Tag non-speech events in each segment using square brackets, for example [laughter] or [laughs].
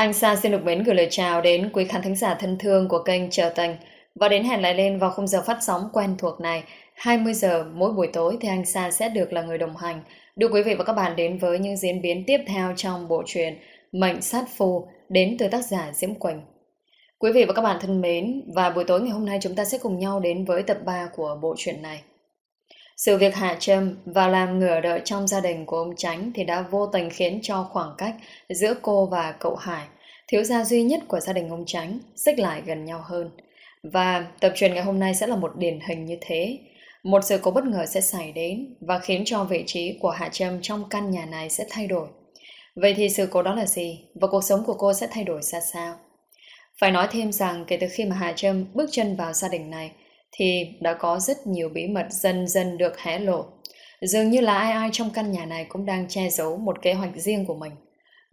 Anh Sa xin được mến gửi lời chào đến quý khán thính giả thân thương của kênh trở Tình và đến hẹn lại lên vào khung giờ phát sóng quen thuộc này 20 giờ mỗi buổi tối thì anh Sa sẽ được là người đồng hành đưa quý vị và các bạn đến với những diễn biến tiếp theo trong bộ truyện Mệnh Sát Phu đến từ tác giả Diễm Quỳnh. Quý vị và các bạn thân mến, và buổi tối ngày hôm nay chúng ta sẽ cùng nhau đến với tập 3 của bộ truyện này. Sự việc hạ trâm và làm ngửa đợi trong gia đình của ông Tránh thì đã vô tình khiến cho khoảng cách giữa cô và cậu Hải, thiếu gia duy nhất của gia đình ông Tránh, xích lại gần nhau hơn. Và tập truyền ngày hôm nay sẽ là một điển hình như thế. Một sự cố bất ngờ sẽ xảy đến và khiến cho vị trí của Hạ Trâm trong căn nhà này sẽ thay đổi. Vậy thì sự cố đó là gì? Và cuộc sống của cô sẽ thay đổi ra sao? Phải nói thêm rằng kể từ khi mà Hạ Trâm bước chân vào gia đình này, thì đã có rất nhiều bí mật dần dần được hé lộ. Dường như là ai ai trong căn nhà này cũng đang che giấu một kế hoạch riêng của mình.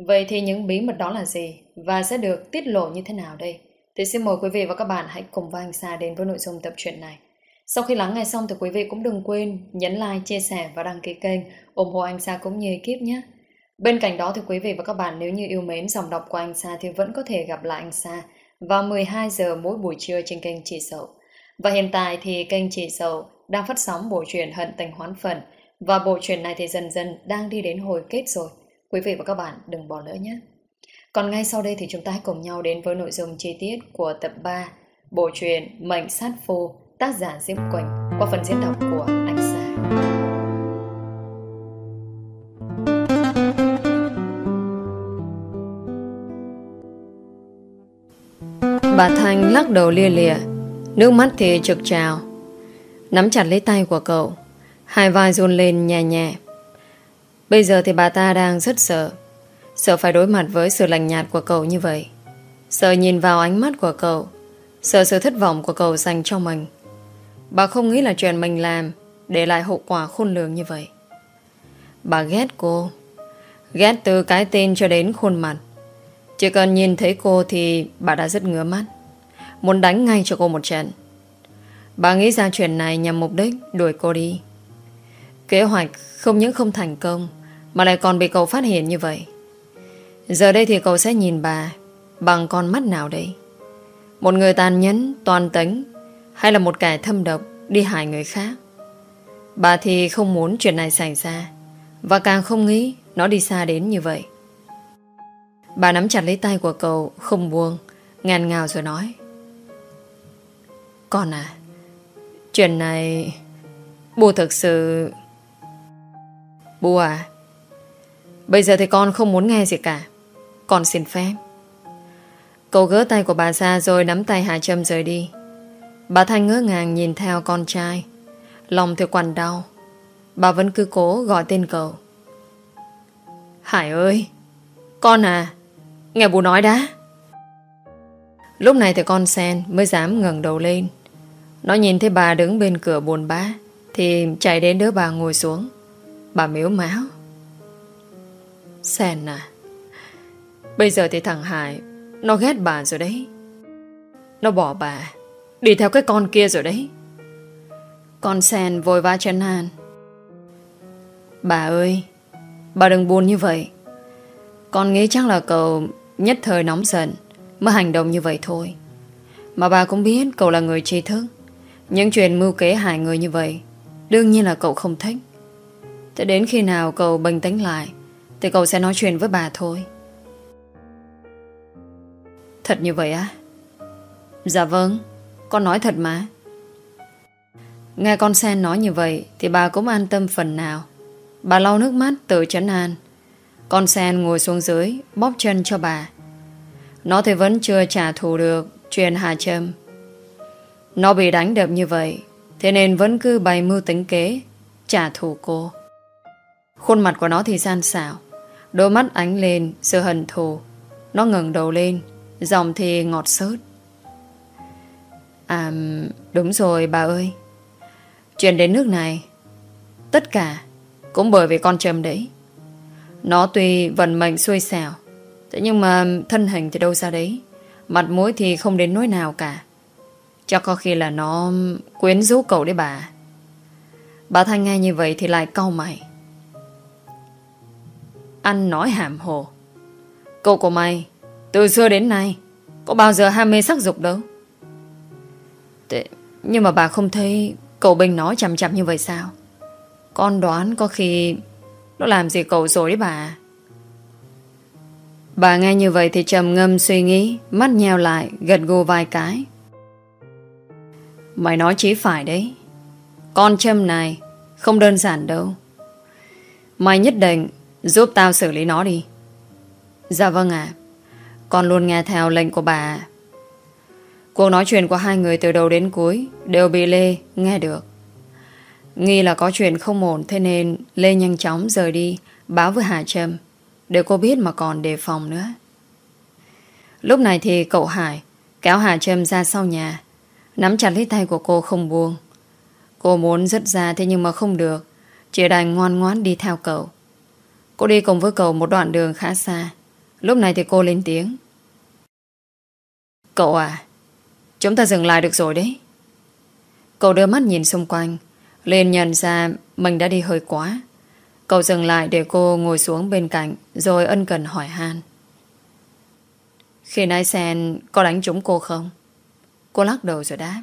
Vậy thì những bí mật đó là gì và sẽ được tiết lộ như thế nào đây? Thì xin mời quý vị và các bạn hãy cùng với anh Sa đến với nội dung tập truyện này. Sau khi lắng nghe xong thì quý vị cũng đừng quên nhấn like, chia sẻ và đăng ký kênh ủng hộ anh Sa cũng như ekip nhé. Bên cạnh đó thì quý vị và các bạn nếu như yêu mến dòng đọc của anh Sa thì vẫn có thể gặp lại anh Sa vào 12 giờ mỗi buổi trưa trên kênh Chị Sậu. Và hiện tại thì kênh Chị Sầu đang phát sóng bộ truyện Hận Tình Hoán Phần và bộ truyện này thì dần dần đang đi đến hồi kết rồi. Quý vị và các bạn đừng bỏ lỡ nhé. Còn ngay sau đây thì chúng ta hãy cùng nhau đến với nội dung chi tiết của tập 3 bộ truyện Mệnh Sát Phu, tác giả Diễm Quỳnh, qua phần diễn đọc của Anh Sa. Bà Thanh lắc đầu lia lịa Nước mắt thì trực trào. Nắm chặt lấy tay của cậu, Hai vai run lên nhẹ nhẹ. Bây giờ thì bà ta đang rất sợ. Sợ phải đối mặt với sự lạnh nhạt của cậu như vậy. Sợ nhìn vào ánh mắt của cậu, Sợ sự thất vọng của cậu dành cho mình. Bà không nghĩ là chuyện mình làm Để lại hậu quả khôn lường như vậy. Bà ghét cô. Ghét từ cái tên cho đến khuôn mặt. Chỉ cần nhìn thấy cô thì bà đã rất ngứa mắt. Muốn đánh ngay cho cô một trận. Bà nghĩ ra chuyện này nhằm mục đích Đuổi cô đi. Kế hoạch không những không thành công Mà lại còn bị cậu phát hiện như vậy. Giờ đây thì cậu sẽ nhìn bà Bằng con mắt nào đây? Một người tàn nhẫn, toàn tính Hay là một kẻ thâm độc Đi hại người khác? Bà thì không muốn chuyện này xảy ra Và càng không nghĩ Nó đi xa đến như vậy. Bà nắm chặt lấy tay của cậu Không buông Ngàn ngào rồi nói con à Chuyện này, Bố thực sự Bố à Bây giờ thì con không muốn nghe gì cả. Con xin phép. Cậu gỡ tay của bà ra rồi nắm tay Hà Trâm rời đi. Bà Thanh ngỡ ngàng nhìn theo con trai. Lòng thì quằn đau. Bà vẫn cứ cố gọi tên cậu. Hải ơi, Con à Nghe bố nói đã. Lúc này thì con sen mới dám ngẩng đầu lên nó nhìn thấy bà đứng bên cửa buồn bã, Thì chạy đến đỡ bà ngồi xuống. Bà miếu máu Sen à Bây giờ thì thằng Hải, Nó ghét bà rồi đấy. Nó bỏ bà, Đi theo cái con kia rồi đấy. Con Sen vội vã chân hàn Bà ơi, Bà đừng buồn như vậy. Con nghĩ chắc là cậu Nhất thời nóng giận, Mới hành động như vậy thôi. Mà bà cũng biết cậu là người trí thức những chuyện mưu kế hại người như vậy, Đương nhiên là cậu không thích. Thế đến khi nào cậu bình tĩnh lại, Thì cậu sẽ nói chuyện với bà thôi. Thật như vậy á? Dạ vâng Con nói thật mà. Nghe con Sen nói như vậy Thì bà cũng an tâm phần nào. Bà lau nước mắt tự chấn an. Con Sen ngồi xuống dưới, Bóp chân cho bà. Nó thì vẫn chưa trả thù được Chuyện Hà Trâm nó bị đánh đập như vậy, Thế nên vẫn cứ bày mưu tính kế, Trả thù cô. Khuôn mặt của nó thì gian xảo, Đôi mắt ánh lên sự hận thù. Nó ngẩng đầu lên, Giọng thì ngọt sớt. À đúng rồi bà ơi. Chuyện đến nước này, Tất cả Cũng bởi vì con Trâm đấy. Nó tuy vận mệnh xuôi xẻo, Thế nhưng mà thân hình thì đâu ra đấy. Mặt mũi thì không đến nỗi nào cả. Chắc có khi là nó quyến rũ cậu đấy bà. Bà Thanh nghe như vậy thì lại cau mày. Anh nói hàm hồ. Cậu của mày Từ xưa đến nay Có bao giờ ham mê sắc dục đâu Thế, Nhưng mà bà không thấy Cậu Bình nói chằm chằm như vậy sao Con đoán có khi Nó làm gì cậu rồi đấy bà Bà nghe như vậy thì trầm ngâm suy nghĩ Mắt nheo lại Gật gù vài cái Mày nói chí phải đấy. Con châm này Không đơn giản đâu. Mày nhất định Giúp tao xử lý nó đi. Dạ vâng ạ. Con luôn nghe theo lệnh của bà Cuộc nói chuyện của hai người từ đầu đến cuối Đều bị Lê nghe được. Nghi là có chuyện không ổn, Thế nên Lê nhanh chóng rời đi, Báo với Hà Trâm, Để cô biết mà còn đề phòng nữa. Lúc này thì cậu Hải Kéo Hà Trâm ra sau nhà Nắm chặt lấy tay của cô không buông. Cô muốn dứt ra thế nhưng mà không được. Chỉ đành ngoan ngoãn đi theo cậu. Cô đi cùng với cậu một đoạn đường khá xa. Lúc này thì cô lên tiếng. Cậu à Chúng ta dừng lại được rồi đấy. Cậu đưa mắt nhìn xung quanh lên nhận ra mình đã đi hơi quá. Cậu dừng lại để cô ngồi xuống bên cạnh, Rồi ân cần hỏi han. Khi nãy sen có đánh trúng cô không? Cô lắc đầu rồi đáp.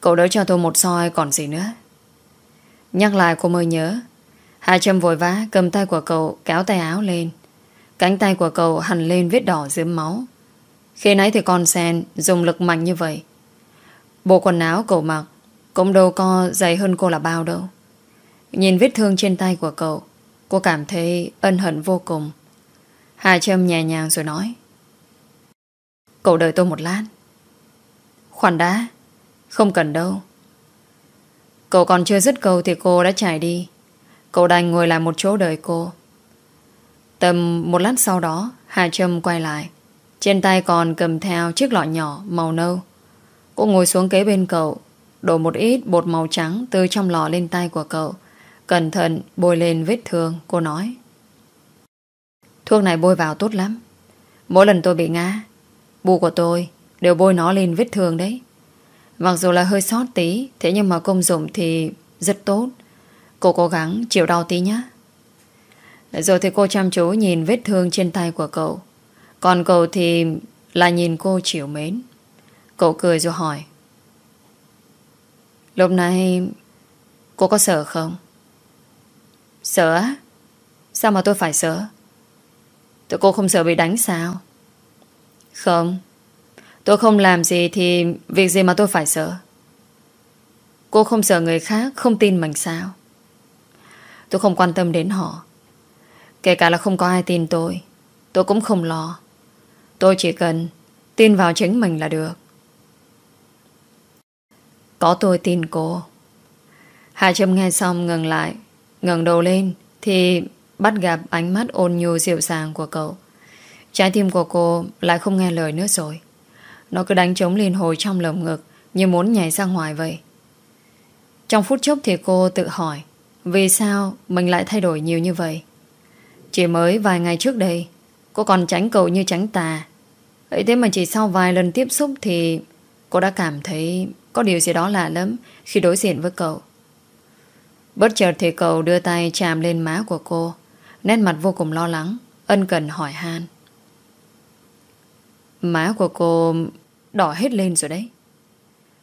Cậu đỡ cho tôi một soi còn gì nữa. Nhắc lại cô mới nhớ. Hà Trâm vội vã cầm tay của cậu, kéo tay áo lên. Cánh tay của cậu hằn lên vết đỏ dưới máu. Khi nãy thì con sen dùng lực mạnh như vậy. Bộ quần áo cậu mặc Cũng đâu có dày hơn cô là bao đâu. Nhìn vết thương trên tay của cậu, Cô cảm thấy ân hận vô cùng. Hà Trâm nhẹ nhàng rồi nói. Cậu đợi tôi một lát. Khoan đã. Không cần đâu. Cậu còn chưa dứt câu thì cô đã chạy đi. Cậu đành ngồi lại một chỗ đợi cô. Tầm một lát sau đó, Hà Trâm quay lại. Trên tay còn cầm theo chiếc lọ nhỏ màu nâu. Cô ngồi xuống kế bên cậu, Đổ một ít bột màu trắng Từ trong lọ lên tay của cậu. Cẩn thận bôi lên vết thương, Cô nói. Thuốc này bôi vào tốt lắm. Mỗi lần tôi bị ngã Bù của tôi đều bôi nó lên vết thương đấy Mặc dù là hơi sót tí, Thế nhưng mà công dụng thì rất tốt Cô cố gắng, chịu đau tí nhé Rồi thì cô chăm chú nhìn vết thương trên tay của cậu Còn cậu thì là nhìn cô chịu mến Cậu cười rồi hỏi Lúc này Cô có sợ không? Sợ á? Sao mà tôi phải sợ? Tụi cô không sợ bị đánh sao? Không Tôi không làm gì thì Việc gì mà tôi phải sợ? Cô không sợ người khác, Không tin mình sao? Tôi không quan tâm đến họ. Kể cả là không có ai tin tôi Tôi cũng không lo. Tôi chỉ cần tin vào chính mình là được. Có tôi tin cô. Hà Trâm nghe xong ngừng lại, ngẩng đầu lên Thì bắt gặp ánh mắt ôn nhu dịu dàng của cậu. Trái tim của cô lại không nghe lời nữa rồi. Nó cứ đánh trống liền hồi trong lồng ngực, Như muốn nhảy ra ngoài vậy. Trong phút chốc thì cô tự hỏi, Vì sao mình lại thay đổi nhiều như vậy? Chỉ mới vài ngày trước đây, Cô còn tránh cậu như tránh tà. Ấy thế mà chỉ sau vài lần tiếp xúc Thì cô đã cảm thấy Có điều gì đó lạ lắm Khi đối diện với cậu. Bất chợt thì cậu đưa tay chạm lên má của cô, Nét mặt vô cùng lo lắng, Ân cần hỏi han. Má của cô Đỏ hết lên rồi đấy.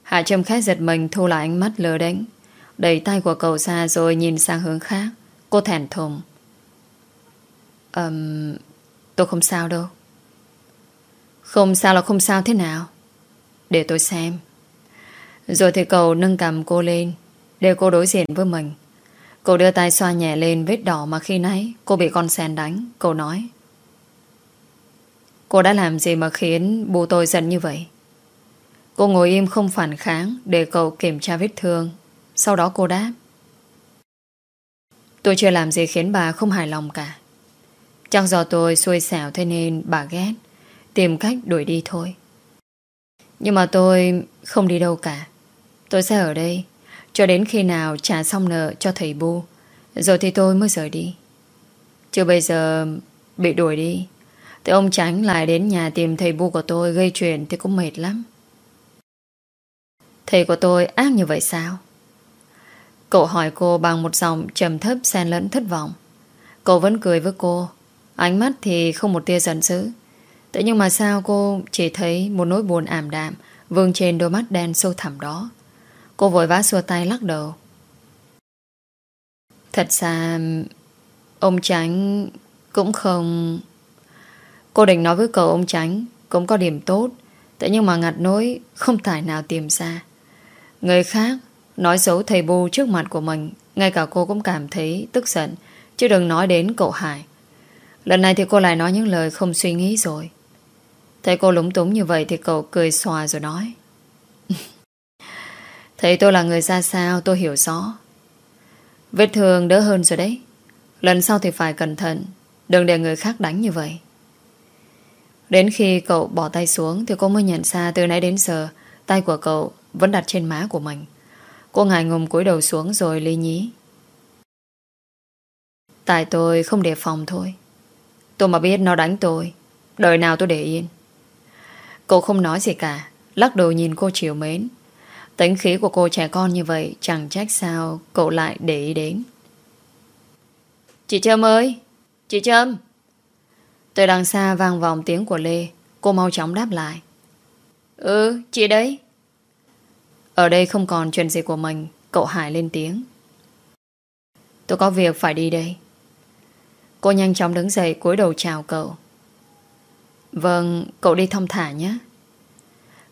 Hạ Trâm khách giật mình thu lại ánh mắt lờ đánh Đẩy tay của cậu ra rồi nhìn sang hướng khác. Cô thèn thùng. Um, Tôi không sao đâu. Không sao là không sao thế nào? Để tôi xem. Rồi thì cậu nâng cầm cô lên Để cô đối diện với mình. Cô đưa tay xoa nhẹ lên vết đỏ mà khi nãy cô bị con sen đánh. Cậu nói. Cô đã làm gì mà khiến bố tôi giận như vậy? Cô ngồi im không phản kháng để cậu kiểm tra vết thương. Sau đó cô đáp. Tôi chưa làm gì khiến bà không hài lòng cả. Chắc do tôi xui xẻo thế nên bà ghét. Tìm cách đuổi đi thôi. Nhưng mà tôi không đi đâu cả. Tôi sẽ ở đây, cho đến khi nào trả xong nợ cho thầy Bu, Rồi thì tôi mới rời đi Chứ bây giờ bị đuổi đi thì ông Tránh lại đến nhà tìm thầy Bu của tôi gây chuyện thì cũng mệt lắm Thầy của tôi ác như vậy sao? Cậu hỏi cô bằng một giọng trầm thấp xen lẫn thất vọng Cậu vẫn cười với cô Ánh mắt thì không một tia giận dữ Thế nhưng mà sao cô chỉ thấy một nỗi buồn ảm đạm vương trên đôi mắt đen sâu thẳm đó. Cô vội vã xua tay lắc đầu. Thật ra, ông Tránh cũng không... Cô định nói với cậu ông Tránh cũng có điểm tốt, Thế nhưng mà ngặt nỗi, không tài nào tìm ra. Người khác nói xấu thầy bu trước mặt của mình, Ngay cả cô cũng cảm thấy tức giận, Chứ đừng nói đến cậu Hải. Lần này thì cô lại nói những lời không suy nghĩ rồi. Thấy cô lúng túng như vậy Thì cậu cười xòa rồi nói. [laughs] Thấy tôi là người ra sao, tôi hiểu rõ. Vết thương đỡ hơn rồi đấy. Lần sau thì phải cẩn thận, Đừng để người khác đánh như vậy. Đến khi cậu bỏ tay xuống Thì cô mới nhận ra từ nãy đến giờ, Tay của cậu vẫn đặt trên má của mình. Cô ngại ngùng cúi đầu xuống rồi ly nhí. Tại tôi không đề phòng thôi. Tôi mà biết nó đánh tôi, Đời nào tôi để yên. Cậu không nói gì cả, Lắc đầu nhìn cô chiều mến. Tính khí của cô trẻ con như vậy Chẳng trách sao cậu lại để ý đến. Chị Trâm ơi, Chị Trâm. Từ đằng xa vang vòng tiếng của Lê. Cô mau chóng đáp lại. Ừ chị đấy. Ở đây không còn chuyện gì của mình, Cậu Hải lên tiếng. Tôi có việc phải đi đây. Cô nhanh chóng đứng dậy cúi đầu chào cậu. Vâng Cậu đi thông thả nhé.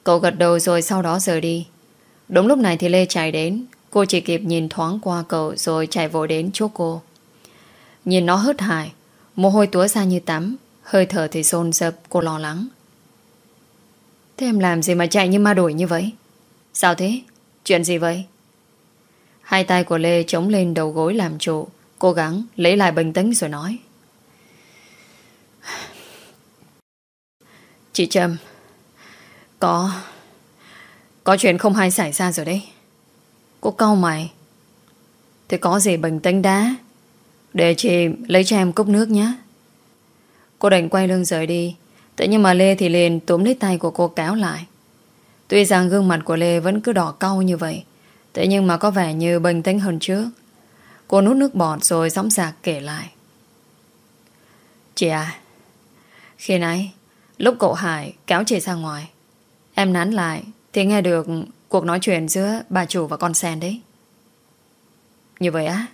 Cậu gật đầu rồi sau đó rời đi. Đúng lúc này thì Lê chạy đến. Cô chỉ kịp nhìn thoáng qua cậu Rồi chạy vội đến chỗ cô. Nhìn nó hớt hải, Mồ hôi túa ra như tắm. Hơi thở thì xôn dập cô lo lắng. Thế em làm gì mà chạy như ma đuổi như vậy? Sao thế? Chuyện gì vậy? Hai tay của Lê chống lên đầu gối làm trụ, Cố gắng lấy lại bình tĩnh rồi nói. [sighs] Chị Trâm, Có Có chuyện không hay xảy ra rồi đấy. Cô cau mày. Thế có gì bình tĩnh đá để chị lấy cho em cốc nước nhé. Cô đành quay lưng rời đi. Tự nhiên mà Lê thì liền túm lấy tay của cô kéo lại. Tuy rằng gương mặt của Lê vẫn cứ đỏ cau như vậy Thế nhưng mà có vẻ như bình tĩnh hơn trước. Cô nút nước bọt rồi gióng giạc kể lại. Chị à Khi nãy, Lúc cậu Hải kéo chị ra ngoài, Em nán lại Thì nghe được cuộc nói chuyện giữa bà chủ và con sen đấy. Như vậy á,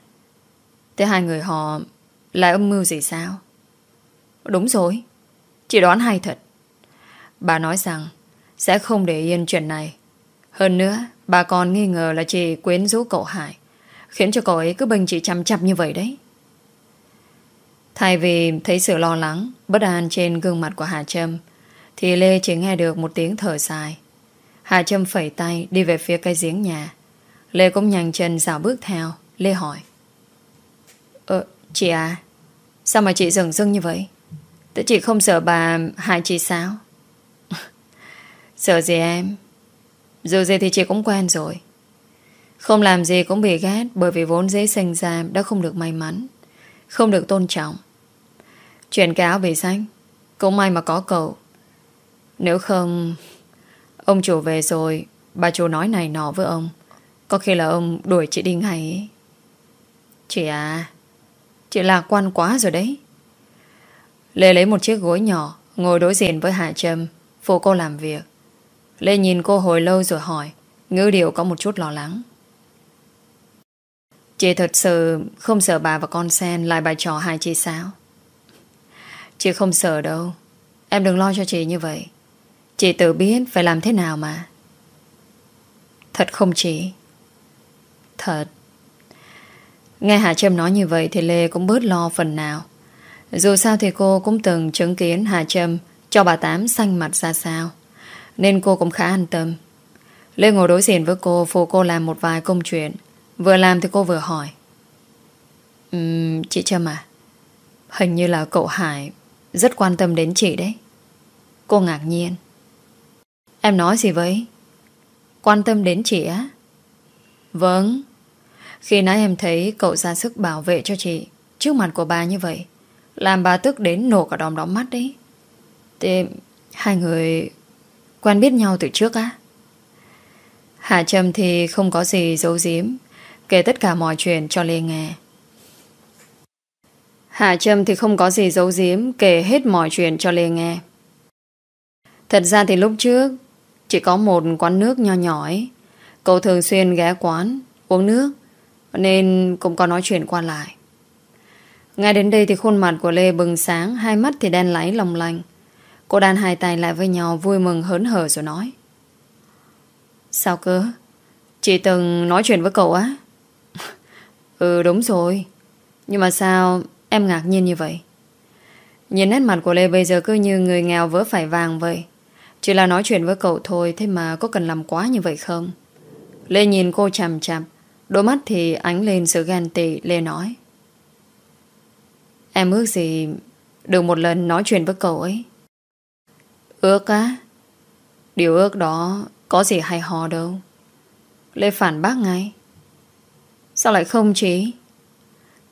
Thế hai người họ Là âm mưu gì sao? Đúng rồi. Chị đoán hay thật. Bà nói rằng Sẽ không để yên chuyện này. Hơn nữa Bà còn nghi ngờ là chị quyến rũ cậu Hải Khiến cho cậu ấy cứ bình chị chăm chăm như vậy đấy. Thay vì thấy sự lo lắng Bất an trên gương mặt của Hà Trâm Thì Lê chỉ nghe được một tiếng thở dài. Hà Trâm phẩy tay Đi về phía cây giếng nhà. Lê cũng nhanh chân dạo bước theo. Lê hỏi. Ờ, chị à Sao mà chị dừng dưng như vậy? Thế chị không sợ bà hại chị sao? [laughs] Sợ gì em? Dù gì thì chị cũng quen rồi. Không làm gì cũng bị ghét Bởi vì vốn dễ sinh ra Đã không được may mắn, Không được tôn trọng. Chuyện cái áo bị xanh, Cũng may mà có cậu. Nếu không, Ông chủ về rồi, Bà chủ nói này nọ với ông. Có khi là ông đuổi chị đi ngay ấy. Chị à Chị lạc quan quá rồi đấy. Lê lấy một chiếc gối nhỏ, Ngồi đối diện với Hạ Trâm, Phụ cô làm việc Lê nhìn cô hồi lâu rồi hỏi, Ngữ điệu có một chút lo lắng Chị thật sự không sợ bà và con sen lại bài trò hai chị sao? Chị không sợ đâu. Em đừng lo cho chị như vậy. Chị tự biết phải làm thế nào mà. Thật không chị? Thật. Nghe Hà Trâm nói như vậy thì Lê cũng bớt lo phần nào. Dù sao thì cô cũng từng chứng kiến Hà Trâm cho bà Tám xanh mặt ra sao. Nên cô cũng khá an tâm. Lê ngồi đối diện với cô phụ cô làm một vài công chuyện. Vừa làm thì cô vừa hỏi. Um, chị Trâm à, hình như là cậu Hải rất quan tâm đến chị đấy. Cô ngạc nhiên. Em nói gì vậy? Quan tâm đến chị á? Vâng, khi nãy em thấy cậu ra sức bảo vệ cho chị Trước mặt của bà như vậy làm bà tức đến nổ cả đom đóm mắt đấy. Thế hai người quen biết nhau từ trước á? Hà Trâm thì không có gì giấu giếm, Kể tất cả mọi chuyện cho Lê nghe. Hà Trâm thì không có gì giấu giếm, Kể hết mọi chuyện cho Lê nghe. Thật ra thì lúc trước, Chỉ có một quán nước nho nhỏ ấy. Cậu thường xuyên ghé quán, Uống nước, Nên cũng có nói chuyện qua lại. Ngay đến đây thì khuôn mặt của Lê bừng sáng, Hai mắt thì đen láy lòng lành. Cô đan hai tay lại với nhau, Vui mừng hớn hở rồi nói. Sao cơ? Chị từng nói chuyện với cậu á? [laughs] Ừ đúng rồi. Nhưng mà sao em ngạc nhiên như vậy? Nhìn nét mặt của Lê bây giờ cứ như người nghèo vỡ phải vàng vậy. Chỉ là nói chuyện với cậu thôi, Thế mà có cần làm quá như vậy không? Lê nhìn cô chằm chằm, Đôi mắt thì ánh lên sự ghen tị, Lê nói. Em ước gì Được một lần nói chuyện với cậu ấy. Ước á? Điều ước đó Có gì hay ho đâu. Lê phản bác ngay. Sao lại không chí?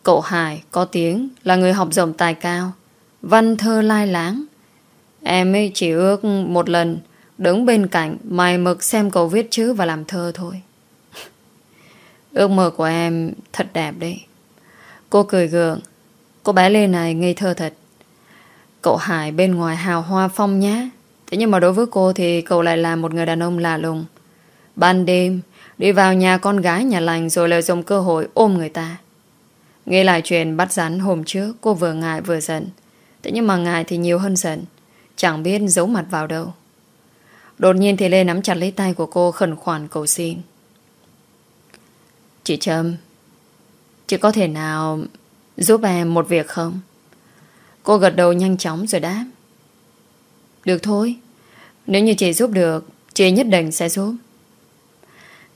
Cậu Hải có tiếng Là người học rộng tài cao, Văn thơ lai láng. Em ấy chỉ ước một lần Đứng bên cạnh Mày mực xem cậu viết chữ và làm thơ thôi. [laughs] Ước mơ của em Thật đẹp đấy. Cô cười gượng. Cô bé Lê này ngây thơ thật. Cậu Hải bên ngoài hào hoa phong nhá. Thế nhưng mà đối với cô thì cậu lại là một người đàn ông lạ lùng. Ban đêm, Đi vào nhà con gái nhà lành Rồi lợi dụng cơ hội ôm người ta. Nghe lại chuyện bắt rắn hôm trước, Cô vừa ngại vừa giận. Thế nhưng mà ngại thì nhiều hơn giận. Chẳng biết giấu mặt vào đâu. Đột nhiên thì Lê nắm chặt lấy tay của cô Khẩn khoản cầu xin. Chị Trâm, Chị có thể nào Giúp em một việc không? Cô gật đầu nhanh chóng rồi đáp. Được thôi. Nếu như chị giúp được Chị nhất định sẽ giúp.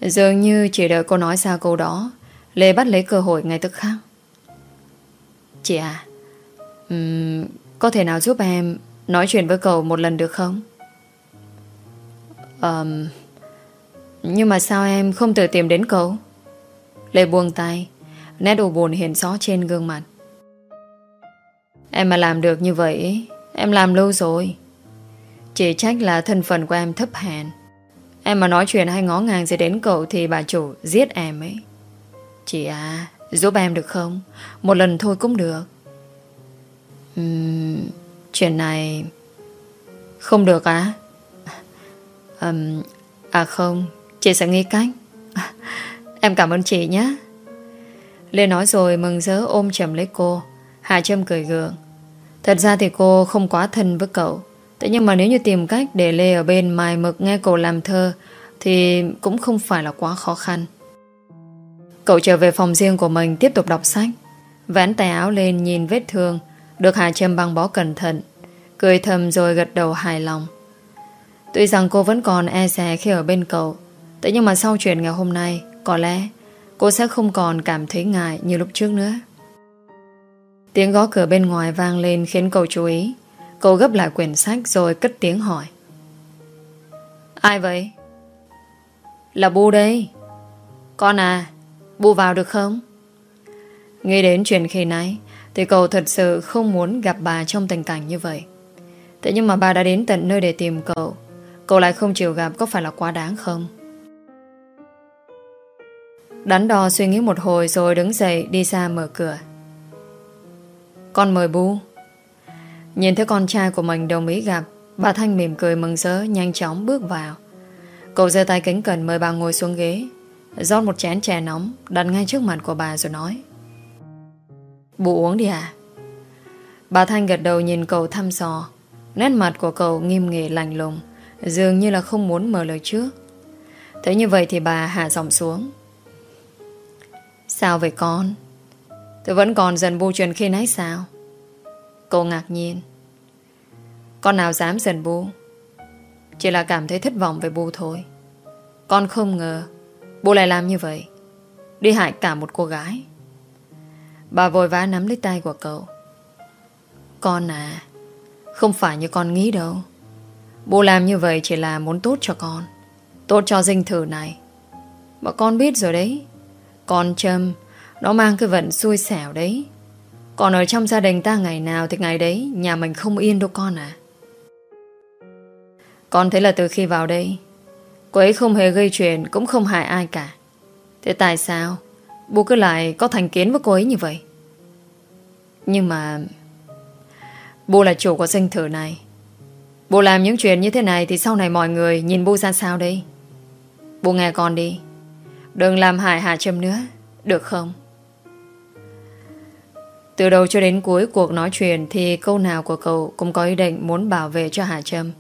Dường như chỉ đợi cô nói ra câu đó Lê bắt lấy cơ hội ngay tức khắc. Chị à um, Có thể nào giúp em Nói chuyện với cậu một lần được không? Um, Nhưng mà sao em không tự tìm đến cậu? Lê buông tay. Nét đồ buồn hiện rõ trên gương mặt. Em mà làm được như vậy Em làm lâu rồi. Chỉ trách là thân phận của em thấp hèn. Em mà nói chuyện hay ngó ngàng gì đến cậu Thì bà chủ giết em ấy. Chị à Giúp em được không? Một lần thôi cũng được. Uhm, Chuyện này Không được á. À? um, À không Chị sẽ nghĩ cách. Em cảm ơn chị nhé. Lê nói rồi mừng rỡ ôm chầm lấy cô Hà Trâm cười gượng Thật ra thì cô không quá thân với cậu Thế nhưng mà nếu như tìm cách để Lê ở bên mài mực nghe cậu làm thơ, thì cũng không phải là quá khó khăn. Cậu trở về phòng riêng của mình tiếp tục đọc sách. vén tay áo lên nhìn vết thương, được Hà Trâm băng bó cẩn thận. Cười thầm rồi gật đầu hài lòng. Tuy rằng cô vẫn còn e dè khi ở bên cậu, Thế nhưng mà sau chuyện ngày hôm nay, Có lẽ cô sẽ không còn cảm thấy ngại như lúc trước nữa Tiếng gõ cửa bên ngoài vang lên khiến cậu chú ý Cậu gấp lại quyển sách rồi cất tiếng hỏi Ai vậy? Là Bu đây Con à Bu vào được không? Nghĩ đến chuyện khi nãy, Thì cậu thật sự không muốn gặp bà trong tình cảnh như vậy Thế nhưng mà bà đã đến tận nơi để tìm cậu Cậu lại không chịu gặp có phải là quá đáng không? Đắn đo suy nghĩ một hồi rồi đứng dậy đi ra mở cửa. Con mời bu. Nhìn thấy con trai của mình đồng ý gặp, bà Thanh mỉm cười mừng rỡ nhanh chóng bước vào. Cậu giơ tay kính cẩn mời bà ngồi xuống ghế, rót một chén chè nóng đặt ngay trước mặt của bà rồi nói. Bu uống đi à? Bà Thanh gật đầu nhìn cậu thăm dò, nét mặt của cậu nghiêm nghị lạnh lùng. Dường như là không muốn mở lời trước Thế như vậy thì bà hạ giọng xuống Sao vậy con? Tôi vẫn còn dần bu chuyện khi nãy sao? Cô ngạc nhiên. Con nào dám dần bu? Chỉ là cảm thấy thất vọng về bu thôi. Con không ngờ Bu lại làm như vậy. Đi hại cả một cô gái. Bà vội vã nắm lấy tay của cậu. Con à Không phải như con nghĩ đâu. Bố làm như vậy chỉ là muốn tốt cho con. Tốt cho dinh thử này. Mà con biết rồi đấy. Con Trâm. Nó mang cái vận xui xẻo đấy. Còn ở trong gia đình ta ngày nào Thì ngày đấy, nhà mình không yên đâu con à Con thấy là từ khi vào đây, Cô ấy không hề gây chuyện, Cũng không hại ai cả. Thế tại sao? Bố cứ lại có thành kiến với cô ấy như vậy. Nhưng mà, Bố là chủ của danh thử này. Bố làm những chuyện như thế này Thì sau này mọi người nhìn bố ra sao đây? Bố nghe con đi. Đừng làm hại Hà Trâm nữa, Được không? Từ đầu cho đến cuối cuộc nói chuyện Thì câu nào của cậu Cũng có ý định muốn bảo vệ cho Hà Trâm,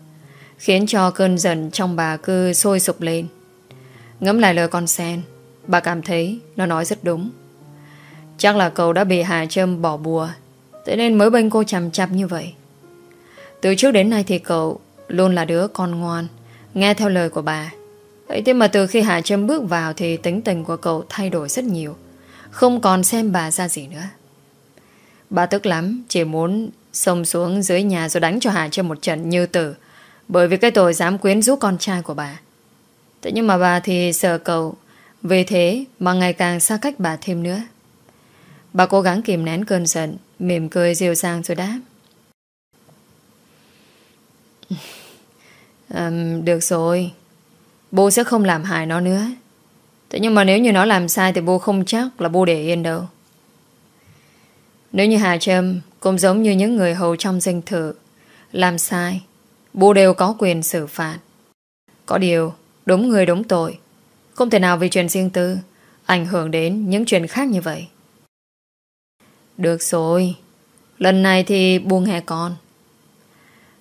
Khiến cho cơn giận trong bà cứ sôi sục lên. Ngẫm lại lời con sen, Bà cảm thấy nó nói rất đúng. Chắc là cậu đã bị Hà Trâm bỏ bùa, Thế nên mới bênh cô chằm chặp như vậy. Từ trước đến nay thì cậu Luôn là đứa con ngoan, Nghe theo lời của bà. Ấy thế mà từ khi Hà Trâm bước vào Thì tính tình của cậu thay đổi rất nhiều. Không còn xem bà ra gì nữa. Bà tức lắm Chỉ muốn xông xuống dưới nhà Rồi đánh cho Hà Trâm một trận như tử. Bởi vì cái tội dám quyến rũ con trai của bà. Thế nhưng mà bà thì sợ cậu. Vì thế mà ngày càng xa cách bà thêm nữa. Bà cố gắng kìm nén cơn giận Mỉm cười dịu dàng rồi đáp. [laughs] Um, Được rồi. Bố sẽ không làm hại nó nữa. Thế nhưng mà nếu như nó làm sai Thì bố không chắc là bố để yên đâu. Nếu như Hà Trâm Cũng giống như những người hầu trong danh thự, Làm sai, Bố đều có quyền xử phạt. Có điều, Đúng người đúng tội, Không thể nào vì chuyện riêng tư Ảnh hưởng đến những chuyện khác như vậy. Được rồi, Lần này thì buông hè con.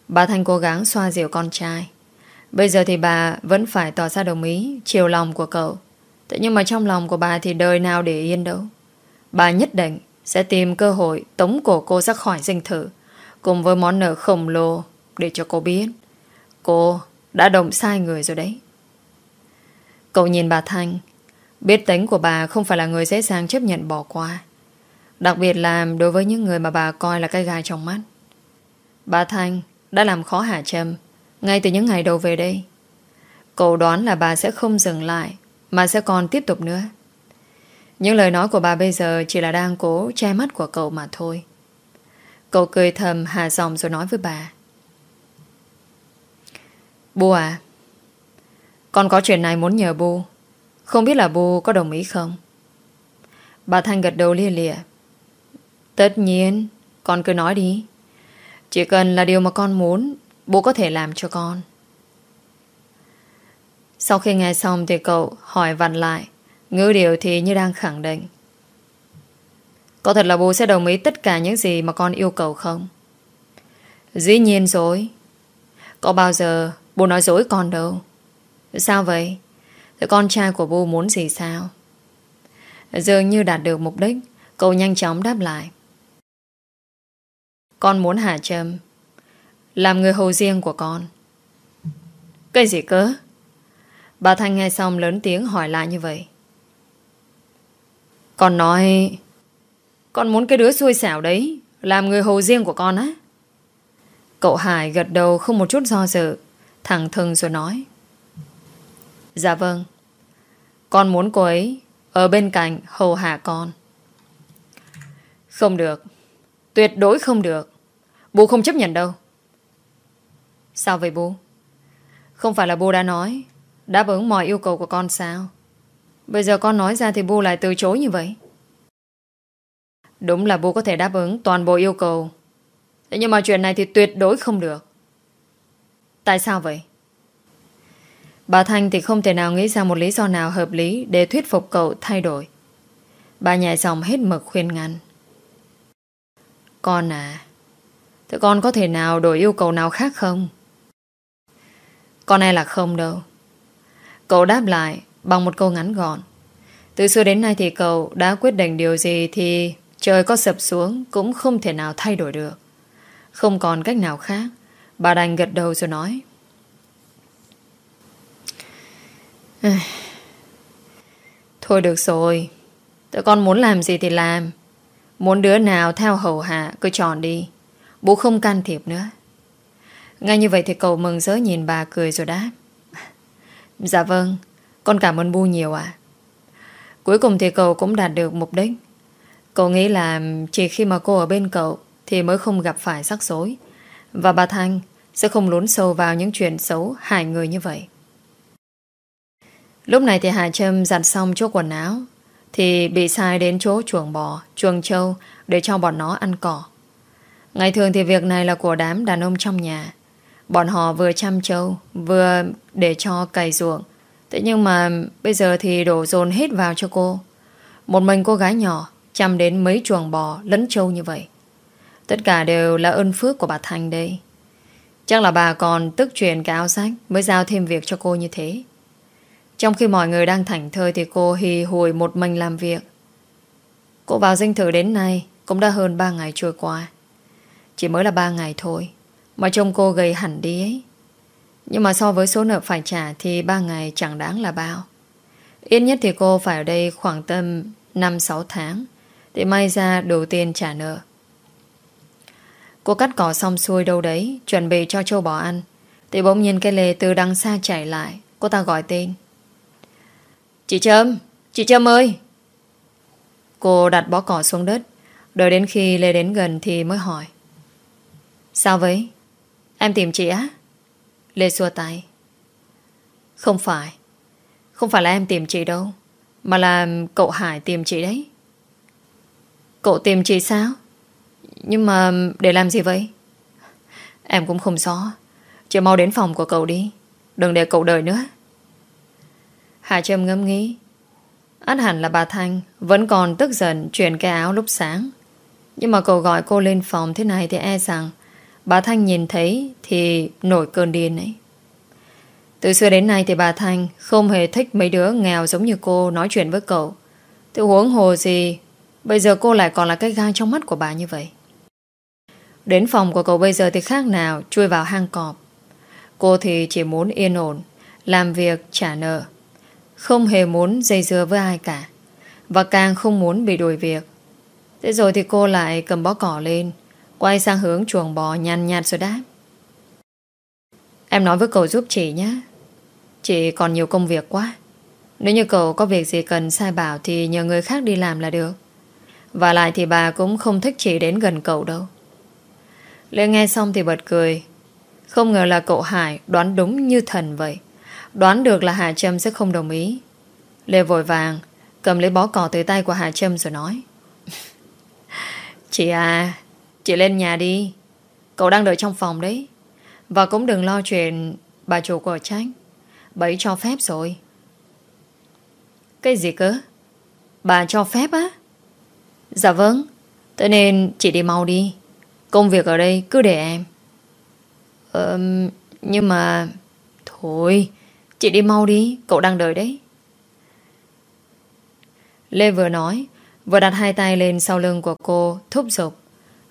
Bà Thanh cố gắng xoa dịu con trai. Bây giờ thì bà vẫn phải tỏ ra đồng ý, Chiều lòng của cậu. Thế nhưng mà trong lòng của bà thì đời nào để yên đâu. Bà nhất định Sẽ tìm cơ hội tống cổ cô ra khỏi dinh thự, Cùng với món nợ khổng lồ Để cho cô biết. Cô đã động sai người rồi đấy. Cậu nhìn bà Thanh, Biết tính của bà không phải là người dễ dàng chấp nhận bỏ qua. Đặc biệt là đối với những người mà bà coi là cái gai trong mắt. Bà Thanh đã làm khó Hà Trâm ngay từ những ngày đầu về đây, Cậu đoán là bà sẽ không dừng lại, Mà sẽ còn tiếp tục nữa. Những lời nói của bà bây giờ Chỉ là đang cố che mắt của cậu mà thôi. Cậu cười thầm hà giọng rồi nói với bà. Bu à Con có chuyện này muốn nhờ Bu Không biết là Bu có đồng ý không? Bà Thanh gật đầu lia lịa. Tất nhiên, Con cứ nói đi. Chỉ cần là điều mà con muốn Bố có thể làm cho con. Sau khi nghe xong Thì cậu hỏi vặn lại, Ngữ điều thì như đang khẳng định. Có thật là bố sẽ đồng ý Tất cả những gì mà con yêu cầu không? Dĩ nhiên rồi. Có bao giờ Bố nói dối con đâu? Sao vậy? Thế con trai của bố muốn gì sao? Dường như đạt được mục đích, Cậu nhanh chóng đáp lại. Con muốn Hà Trâm làm người hầu riêng của con. Cái gì cơ? Bà Thanh nghe xong lớn tiếng hỏi lại như vậy. Con nói, Con muốn cái đứa xui xẻo đấy Làm người hầu riêng của con á. Cậu Hải gật đầu không một chút do dự, Thẳng thừng rồi nói. Dạ vâng Con muốn cô ấy Ở bên cạnh hầu hạ con. Không được, Tuyệt đối không được, Bố không chấp nhận đâu. Sao vậy bố Không phải là bố đã nói Đáp ứng mọi yêu cầu của con sao Bây giờ con nói ra thì bố lại từ chối như vậy Đúng là bố có thể đáp ứng toàn bộ yêu cầu Thế nhưng mà chuyện này thì tuyệt đối không được Tại sao vậy? Bà Thanh thì không thể nào nghĩ ra một lý do nào hợp lý để thuyết phục cậu thay đổi. Bà nhảy dòng hết mực khuyên ngăn. Con à, thế con có thể nào đổi yêu cầu nào khác không? Con e là không đâu. Cậu đáp lại bằng một câu ngắn gọn. Từ xưa đến nay thì cậu đã quyết định điều gì thì trời có sập xuống cũng không thể nào thay đổi được. Không còn cách nào khác. Bà đành gật đầu rồi nói. Thôi được rồi Tụi con muốn làm gì thì làm Muốn đứa nào theo hầu hạ Cứ chọn đi Bố không can thiệp nữa ngay như vậy thì cậu mừng rỡ nhìn bà cười rồi đáp. Dạ vâng Con cảm ơn Bu nhiều ạ. Cuối cùng thì cậu cũng đạt được mục đích. Cậu nghĩ là Chỉ khi mà cô ở bên cậu Thì mới không gặp phải rắc rối. Và bà Thanh sẽ không lún sâu vào những chuyện xấu hại người như vậy. Lúc này thì Hà Trâm giặt xong chỗ quần áo, Thì bị sai đến chỗ chuồng bò, Chuồng trâu Để cho bọn nó ăn cỏ. Ngày thường thì việc này là của đám đàn ông trong nhà. Bọn họ vừa chăm trâu, Vừa để cho cày ruộng. Thế nhưng mà bây giờ thì đổ dồn hết vào cho cô. Một mình cô gái nhỏ, Chăm đến mấy chuồng bò lẫn trâu như vậy. Tất cả đều là ơn phước của bà Thành đây. Chắc là bà còn tức chuyện cái áo sách Mới giao thêm việc cho cô như thế. Trong khi mọi người đang thảnh thơi Thì cô hì hùi một mình làm việc. Cô vào dinh thự đến nay Cũng đã hơn 3 ngày trôi qua. Chỉ mới là 3 ngày thôi. Mà trông cô gầy hẳn đi ấy. Nhưng mà so với số nợ phải trả Thì ba ngày chẳng đáng là bao. Ít nhất thì cô phải ở đây khoảng tầm 5-6 tháng Để may ra đủ tiền trả nợ. Cô cắt cỏ xong xuôi đâu đấy, Chuẩn bị cho châu bò ăn. Thì bỗng nhiên cái lề từ đằng xa chạy lại, Cô ta gọi tên. Chị Trâm Chị Trâm ơi! Cô đặt bó cỏ xuống đất, Đợi đến khi Lê đến gần thì mới hỏi. Sao vậy? Em tìm chị á? Lê xua tay. Không phải. Không phải là em tìm chị đâu, Mà là cậu Hải tìm chị đấy. Cậu tìm chị sao? Nhưng mà để làm gì vậy? Em cũng không rõ. Chị mau đến phòng của cậu đi. Đừng để cậu đợi nữa. Hải Trâm ngâm nghĩ. Át hẳn là bà Thanh Vẫn còn tức giận chuyển cái áo lúc sáng. Nhưng mà cậu gọi cô lên phòng thế này Thì e rằng Bà Thanh nhìn thấy Thì nổi cơn điên ấy. Từ xưa đến nay thì bà Thanh Không hề thích mấy đứa nghèo giống như cô Nói chuyện với cậu. Tự huống hồ gì, Bây giờ cô lại còn là cái gai trong mắt của bà như vậy. Đến phòng của cậu bây giờ thì khác nào, Chui vào hang cọp. Cô thì chỉ muốn yên ổn, Làm việc, trả nợ. Không hề muốn dây dưa với ai cả. Và càng không muốn bị đuổi việc. Thế rồi thì cô lại cầm bó cỏ lên Quay sang hướng chuồng bò nhăn nhạt rồi đáp. Em nói với cậu giúp chị nhé. Chị còn nhiều công việc quá. Nếu như cậu có việc gì cần sai bảo Thì nhờ người khác đi làm là được. Và lại thì bà cũng không thích chị đến gần cậu đâu. Lê nghe xong thì bật cười. Không ngờ là cậu Hải đoán đúng như thần vậy. Đoán được là Hà Trâm sẽ không đồng ý. Lê vội vàng, Cầm lấy bó cỏ từ tay của Hà Trâm rồi nói. [laughs] Chị à Chị lên nhà đi. Cậu đang đợi trong phòng đấy. Và cũng đừng lo chuyện bà chủ của trách Bà ấy cho phép rồi. Cái gì cơ? Bà cho phép á? Dạ vâng. Thế nên chị đi mau đi. Công việc ở đây cứ để em. Ờ Nhưng mà Thôi, Chị đi mau đi. Cậu đang đợi đấy. Lê vừa nói, Vừa đặt hai tay lên sau lưng của cô, Thúc giục.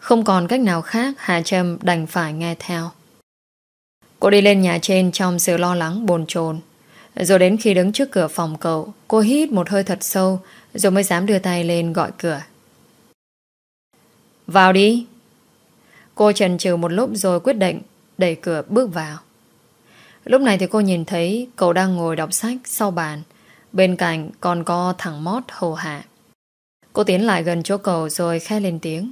Không còn cách nào khác, Hà Trâm đành phải nghe theo Cô đi lên nhà trên Trong sự lo lắng bồn chồn Rồi đến khi đứng trước cửa phòng cậu, Cô hít một hơi thật sâu, Rồi mới dám đưa tay lên gọi cửa Vào đi Cô chần chừ một lúc rồi quyết định đẩy cửa bước vào. Lúc này thì cô nhìn thấy cậu đang ngồi đọc sách sau bàn. Bên cạnh còn có thằng mót hầu hạ. Cô tiến lại gần chỗ cậu rồi khẽ lên tiếng.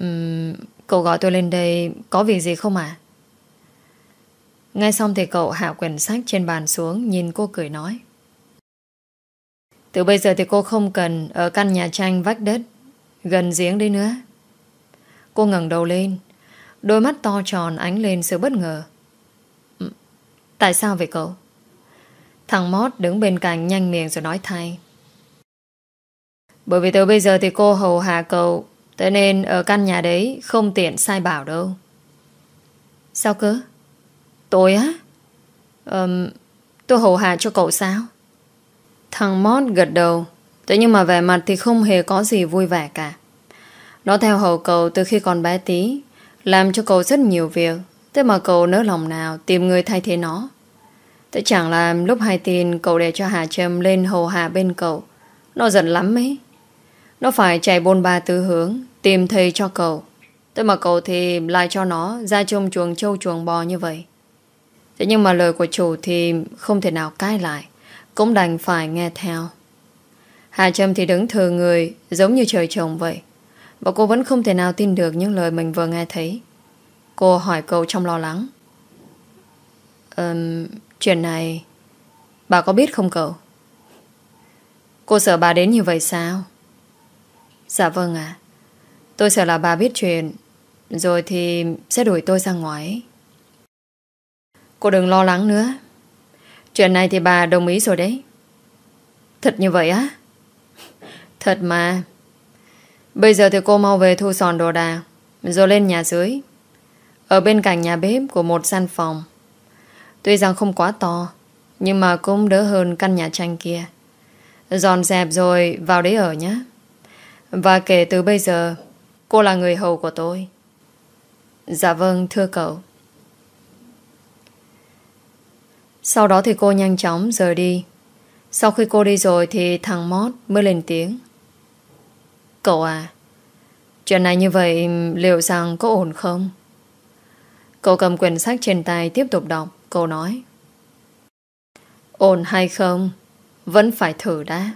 Um, cậu gọi tôi lên đây có việc gì không à? Ngay xong thì cậu hạ quyển sách trên bàn xuống nhìn cô cười nói. Từ bây giờ thì cô không cần ở căn nhà tranh vách đất gần giếng đi nữa. Cô ngẩng đầu lên Đôi mắt to tròn ánh lên sự bất ngờ Tại sao vậy cậu? Thằng Mót đứng bên cạnh nhanh miệng rồi nói thay Bởi vì từ bây giờ thì cô hầu hạ cậu Thế nên ở căn nhà đấy Không tiện sai bảo đâu. Sao cơ? Tôi á? Um, tôi hầu hạ cho cậu sao? Thằng Mót gật đầu. Thế nhưng mà vẻ mặt thì không hề có gì vui vẻ cả. Nó theo hầu cậu từ khi còn bé tí Làm cho cậu rất nhiều việc. Thế mà cậu nỡ lòng nào Tìm người thay thế nó? Thế chẳng là lúc hai tin cậu để cho Hà Trâm Lên hầu hạ bên cậu. Nó giận lắm ấy. Nó phải chạy bôn ba tư hướng. Tìm thầy cho cậu Thế mà cậu thì lại cho nó Ra trông chuồng trâu chuồng bò như vậy Thế nhưng mà lời của chủ thì Không thể nào cai lại Cũng đành phải nghe theo Hà Trâm thì đứng thừa người Giống như trời trồng vậy và cô vẫn không thể nào tin được những lời mình vừa nghe thấy. Cô hỏi cậu trong lo lắng. Um, chuyện này bà có biết không cậu? Cô sợ bà đến như vậy sao? Dạ vâng ạ. Tôi sợ là bà biết chuyện, Rồi thì sẽ đuổi tôi ra ngoài. Cô đừng lo lắng nữa. Chuyện này thì bà đồng ý rồi đấy. Thật như vậy á? [laughs] Thật mà. Bây giờ thì cô mau về thu sòn đồ đạc, Rồi lên nhà dưới. Ở bên cạnh nhà bếp của một gian phòng. Tuy rằng không quá to, Nhưng mà cũng đỡ hơn căn nhà tranh kia. Dọn dẹp rồi vào đấy ở nhé. Và kể từ bây giờ Cô là người hầu của tôi. Dạ vâng thưa cậu. Sau đó thì cô nhanh chóng rời đi. Sau khi cô đi rồi Thì thằng Mót mới lên tiếng. Cậu à Chuyện này như vậy Liệu rằng có ổn không? Cậu cầm quyển sách trên tay Tiếp tục đọc, Cậu nói. Ổn hay không? Vẫn phải thử đã.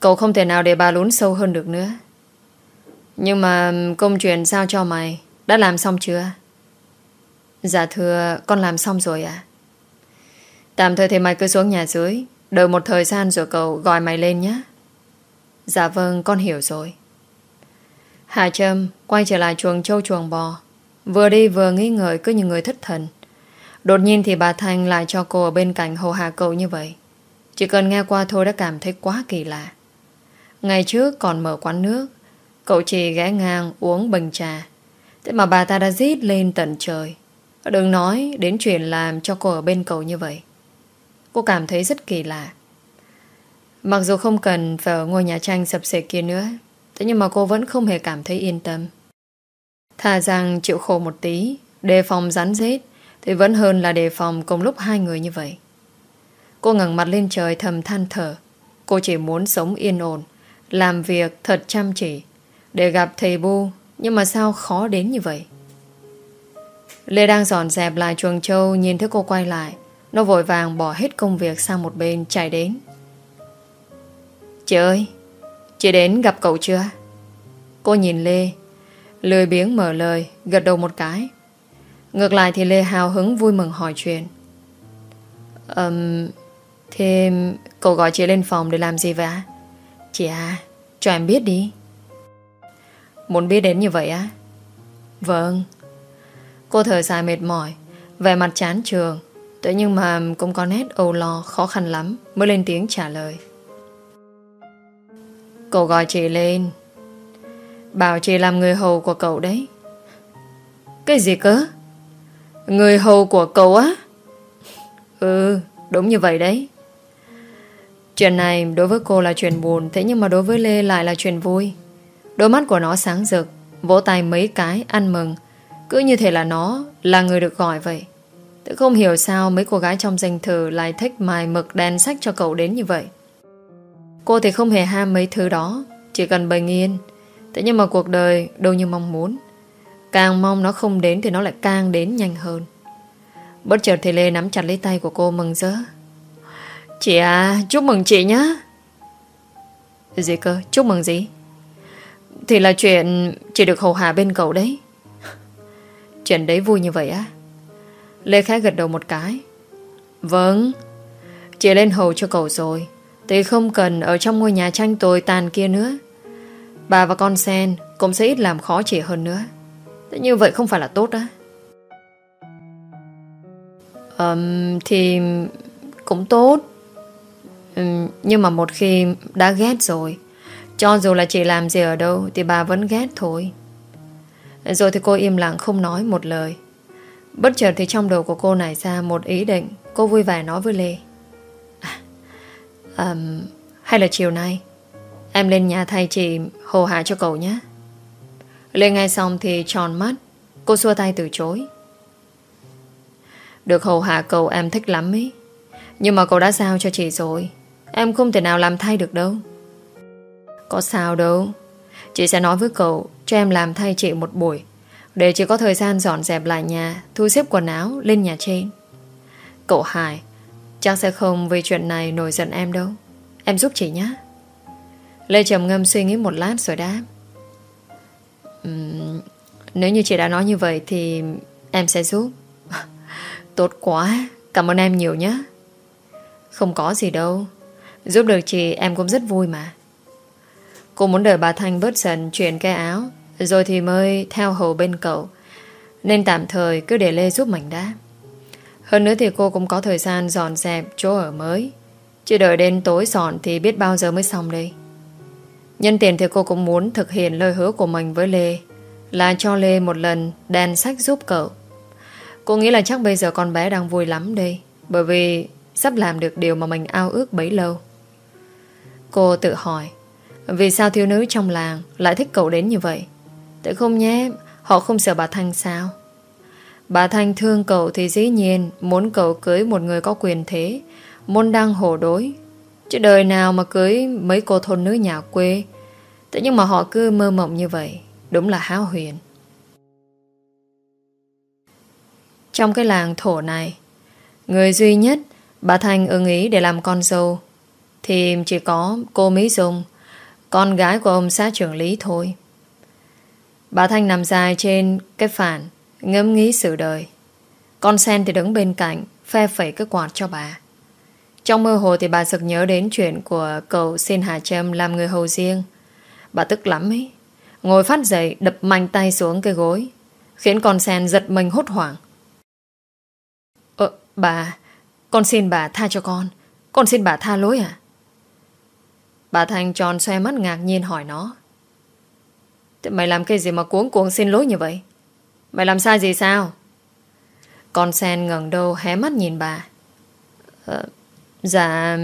Cậu không thể nào để bà lún sâu hơn được nữa. Nhưng mà công chuyện sao cho mày, Đã làm xong chưa? Dạ thưa, Con làm xong rồi à Tạm thời thì mày cứ xuống nhà dưới, Đợi một thời gian rồi cậu gọi mày lên nhé. Dạ vâng con hiểu rồi. Hà Trâm Quay trở lại chuồng trâu chuồng bò. Vừa đi vừa nghĩ ngợi cứ như người thất thần. Đột nhiên thì bà Thanh lại cho cô ở bên cạnh hầu hạ cậu như vậy. Chỉ cần nghe qua thôi đã cảm thấy quá kỳ lạ. Ngày trước còn mở quán nước Cậu chỉ ghé ngang uống bình trà. Thế mà bà ta đã rít lên tận trời. Đừng nói đến chuyện làm cho cô ở bên cậu như vậy. Cô cảm thấy rất kỳ lạ. Mặc dù không cần phải ở ngôi nhà tranh sập sệ kia nữa, Thế nhưng mà cô vẫn không hề cảm thấy yên tâm. Thà rằng chịu khổ một tí, Đề phòng rắn rết, Thì vẫn hơn là đề phòng cùng lúc hai người như vậy. Cô ngẩng mặt lên trời thầm than thở. Cô chỉ muốn sống yên ổn, Làm việc thật chăm chỉ để gặp thầy Bu Nhưng mà sao khó đến như vậy? Lê đang dọn dẹp lại chuồng trâu Nhìn thấy cô quay lại. Nó vội vàng bỏ hết công việc sang một bên chạy đến. Chị ơi Chị đến gặp cậu chưa? Cô nhìn Lê Lười biếng mở lời Gật đầu một cái. Ngược lại thì Lê hào hứng vui mừng hỏi chuyện. Um, Thế cậu gọi chị lên phòng để làm gì vậy? Chị à Cho em biết đi. Muốn biết đến như vậy á? Vâng. Cô thở dài mệt mỏi Về mặt chán trường tuy nhưng mà cũng có nét âu lo, khó khăn lắm, Mới lên tiếng trả lời. Cậu gọi chị lên. Bảo chị làm người hầu của cậu đấy. Cái gì cơ? Người hầu của cậu á? Ừ Đúng như vậy đấy. Chuyện này đối với cô là chuyện buồn, Thế nhưng mà đối với Lê lại là chuyện vui. Đôi mắt của nó sáng rực, Vỗ tay mấy cái ăn mừng. Cứ như thể là nó là người được gọi vậy. Tự không hiểu sao mấy cô gái trong danh thử Lại thích mài mực đèn sách cho cậu đến như vậy. Cô thì không hề ham mấy thứ đó, Chỉ cần bình yên. Thế nhưng mà cuộc đời đâu như mong muốn. Càng mong nó không đến Thì nó lại càng đến nhanh hơn. Bất chợt thì Lê nắm chặt lấy tay của cô mừng rỡ. Chị à Chúc mừng chị nhá. Gì cơ? Chúc mừng gì? Thì là chuyện chỉ được hầu hạ bên cậu đấy. Chuyện đấy vui như vậy á. Lê Khái gật đầu một cái. Vâng Chị lên hầu cho cậu rồi. Thì không cần ở trong ngôi nhà tranh tồi tàn kia nữa. Bà và con sen Cũng sẽ ít làm khó chị hơn nữa. Thế như vậy không phải là tốt á. Um, Thì Cũng tốt. Um, Nhưng mà một khi đã ghét rồi cho dù là chị làm gì ở đâu Thì bà vẫn ghét thôi. Rồi thì cô im lặng không nói một lời. Bất chợt thì trong đầu của cô nảy ra Một ý định. Cô vui vẻ nói với Lê. À, um, Hay là chiều nay Em lên nhà thay chị hồ hạ cho cậu nhé. Lê nghe xong thì tròn mắt. Cô xua tay từ chối. Được hầu hạ cậu em thích lắm ý Nhưng mà cậu đã giao cho chị rồi. Em không thể nào làm thay được đâu. Có sao đâu. Chị sẽ nói với cậu Cho em làm thay chị một buổi. Để chị có thời gian dọn dẹp lại nhà Thu xếp quần áo lên nhà trên. Cậu Hải Chắc sẽ không vì chuyện này nổi giận em đâu. Em giúp chị nhé Lê trầm ngâm suy nghĩ một lát rồi đáp. Uhm, Nếu như chị đã nói như vậy Thì em sẽ giúp. [laughs] Tốt quá Cảm ơn em nhiều nhé Không có gì đâu. Giúp được chị em cũng rất vui mà. Cô muốn đợi bà Thanh bớt dần chuyện cái áo, Rồi thì mới theo hầu bên cậu. Nên tạm thời cứ để Lê giúp mình đã Hơn nữa thì cô cũng có thời gian dọn dẹp chỗ ở mới. Chứ đợi đến tối dọn thì biết bao giờ mới xong đây. Nhân tiền thì cô cũng muốn thực hiện lời hứa của mình với Lê, Là cho Lê một lần đèn sách giúp cậu. Cô nghĩ là chắc bây giờ con bé đang vui lắm đây, Bởi vì sắp làm được điều mà mình ao ước bấy lâu. Cô tự hỏi vì sao thiếu nữ trong làng Lại thích cậu đến như vậy? Tại không nhé, Họ không sợ bà Thanh sao? Bà Thanh thương cậu thì dĩ nhiên Muốn cậu cưới một người có quyền thế, Môn đăng hổ đối. Chứ đời nào mà cưới mấy cô thôn nữ nhà quê? Thế nhưng mà họ cứ mơ mộng như vậy, Đúng là háo huyền. Trong cái làng thổ này, Người duy nhất Bà Thanh ưng ý để làm con dâu Thì chỉ có cô Mỹ Dung. Con gái của ông xã trưởng lý thôi. Bà Thanh nằm dài trên cái phản, Ngẫm nghĩ sự đời. Con sen thì đứng bên cạnh, Phe phẩy cái quạt cho bà. Trong mơ hồ thì bà sực nhớ đến chuyện Của cậu xin Hà Trâm làm người hầu riêng. Bà tức lắm ấy, Ngồi phát dậy đập mạnh tay xuống cái gối, Khiến con sen giật mình hốt hoảng. Ờ bà, Con xin bà tha cho con Con xin bà tha lỗi à Bà Thanh tròn xoe mắt ngạc nhiên hỏi nó. Thế mày làm cái gì mà cuống cuồng xin lỗi như vậy? Mày làm sai gì sao? Con sen ngẩng đầu hé mắt nhìn bà. Ờ, Dạ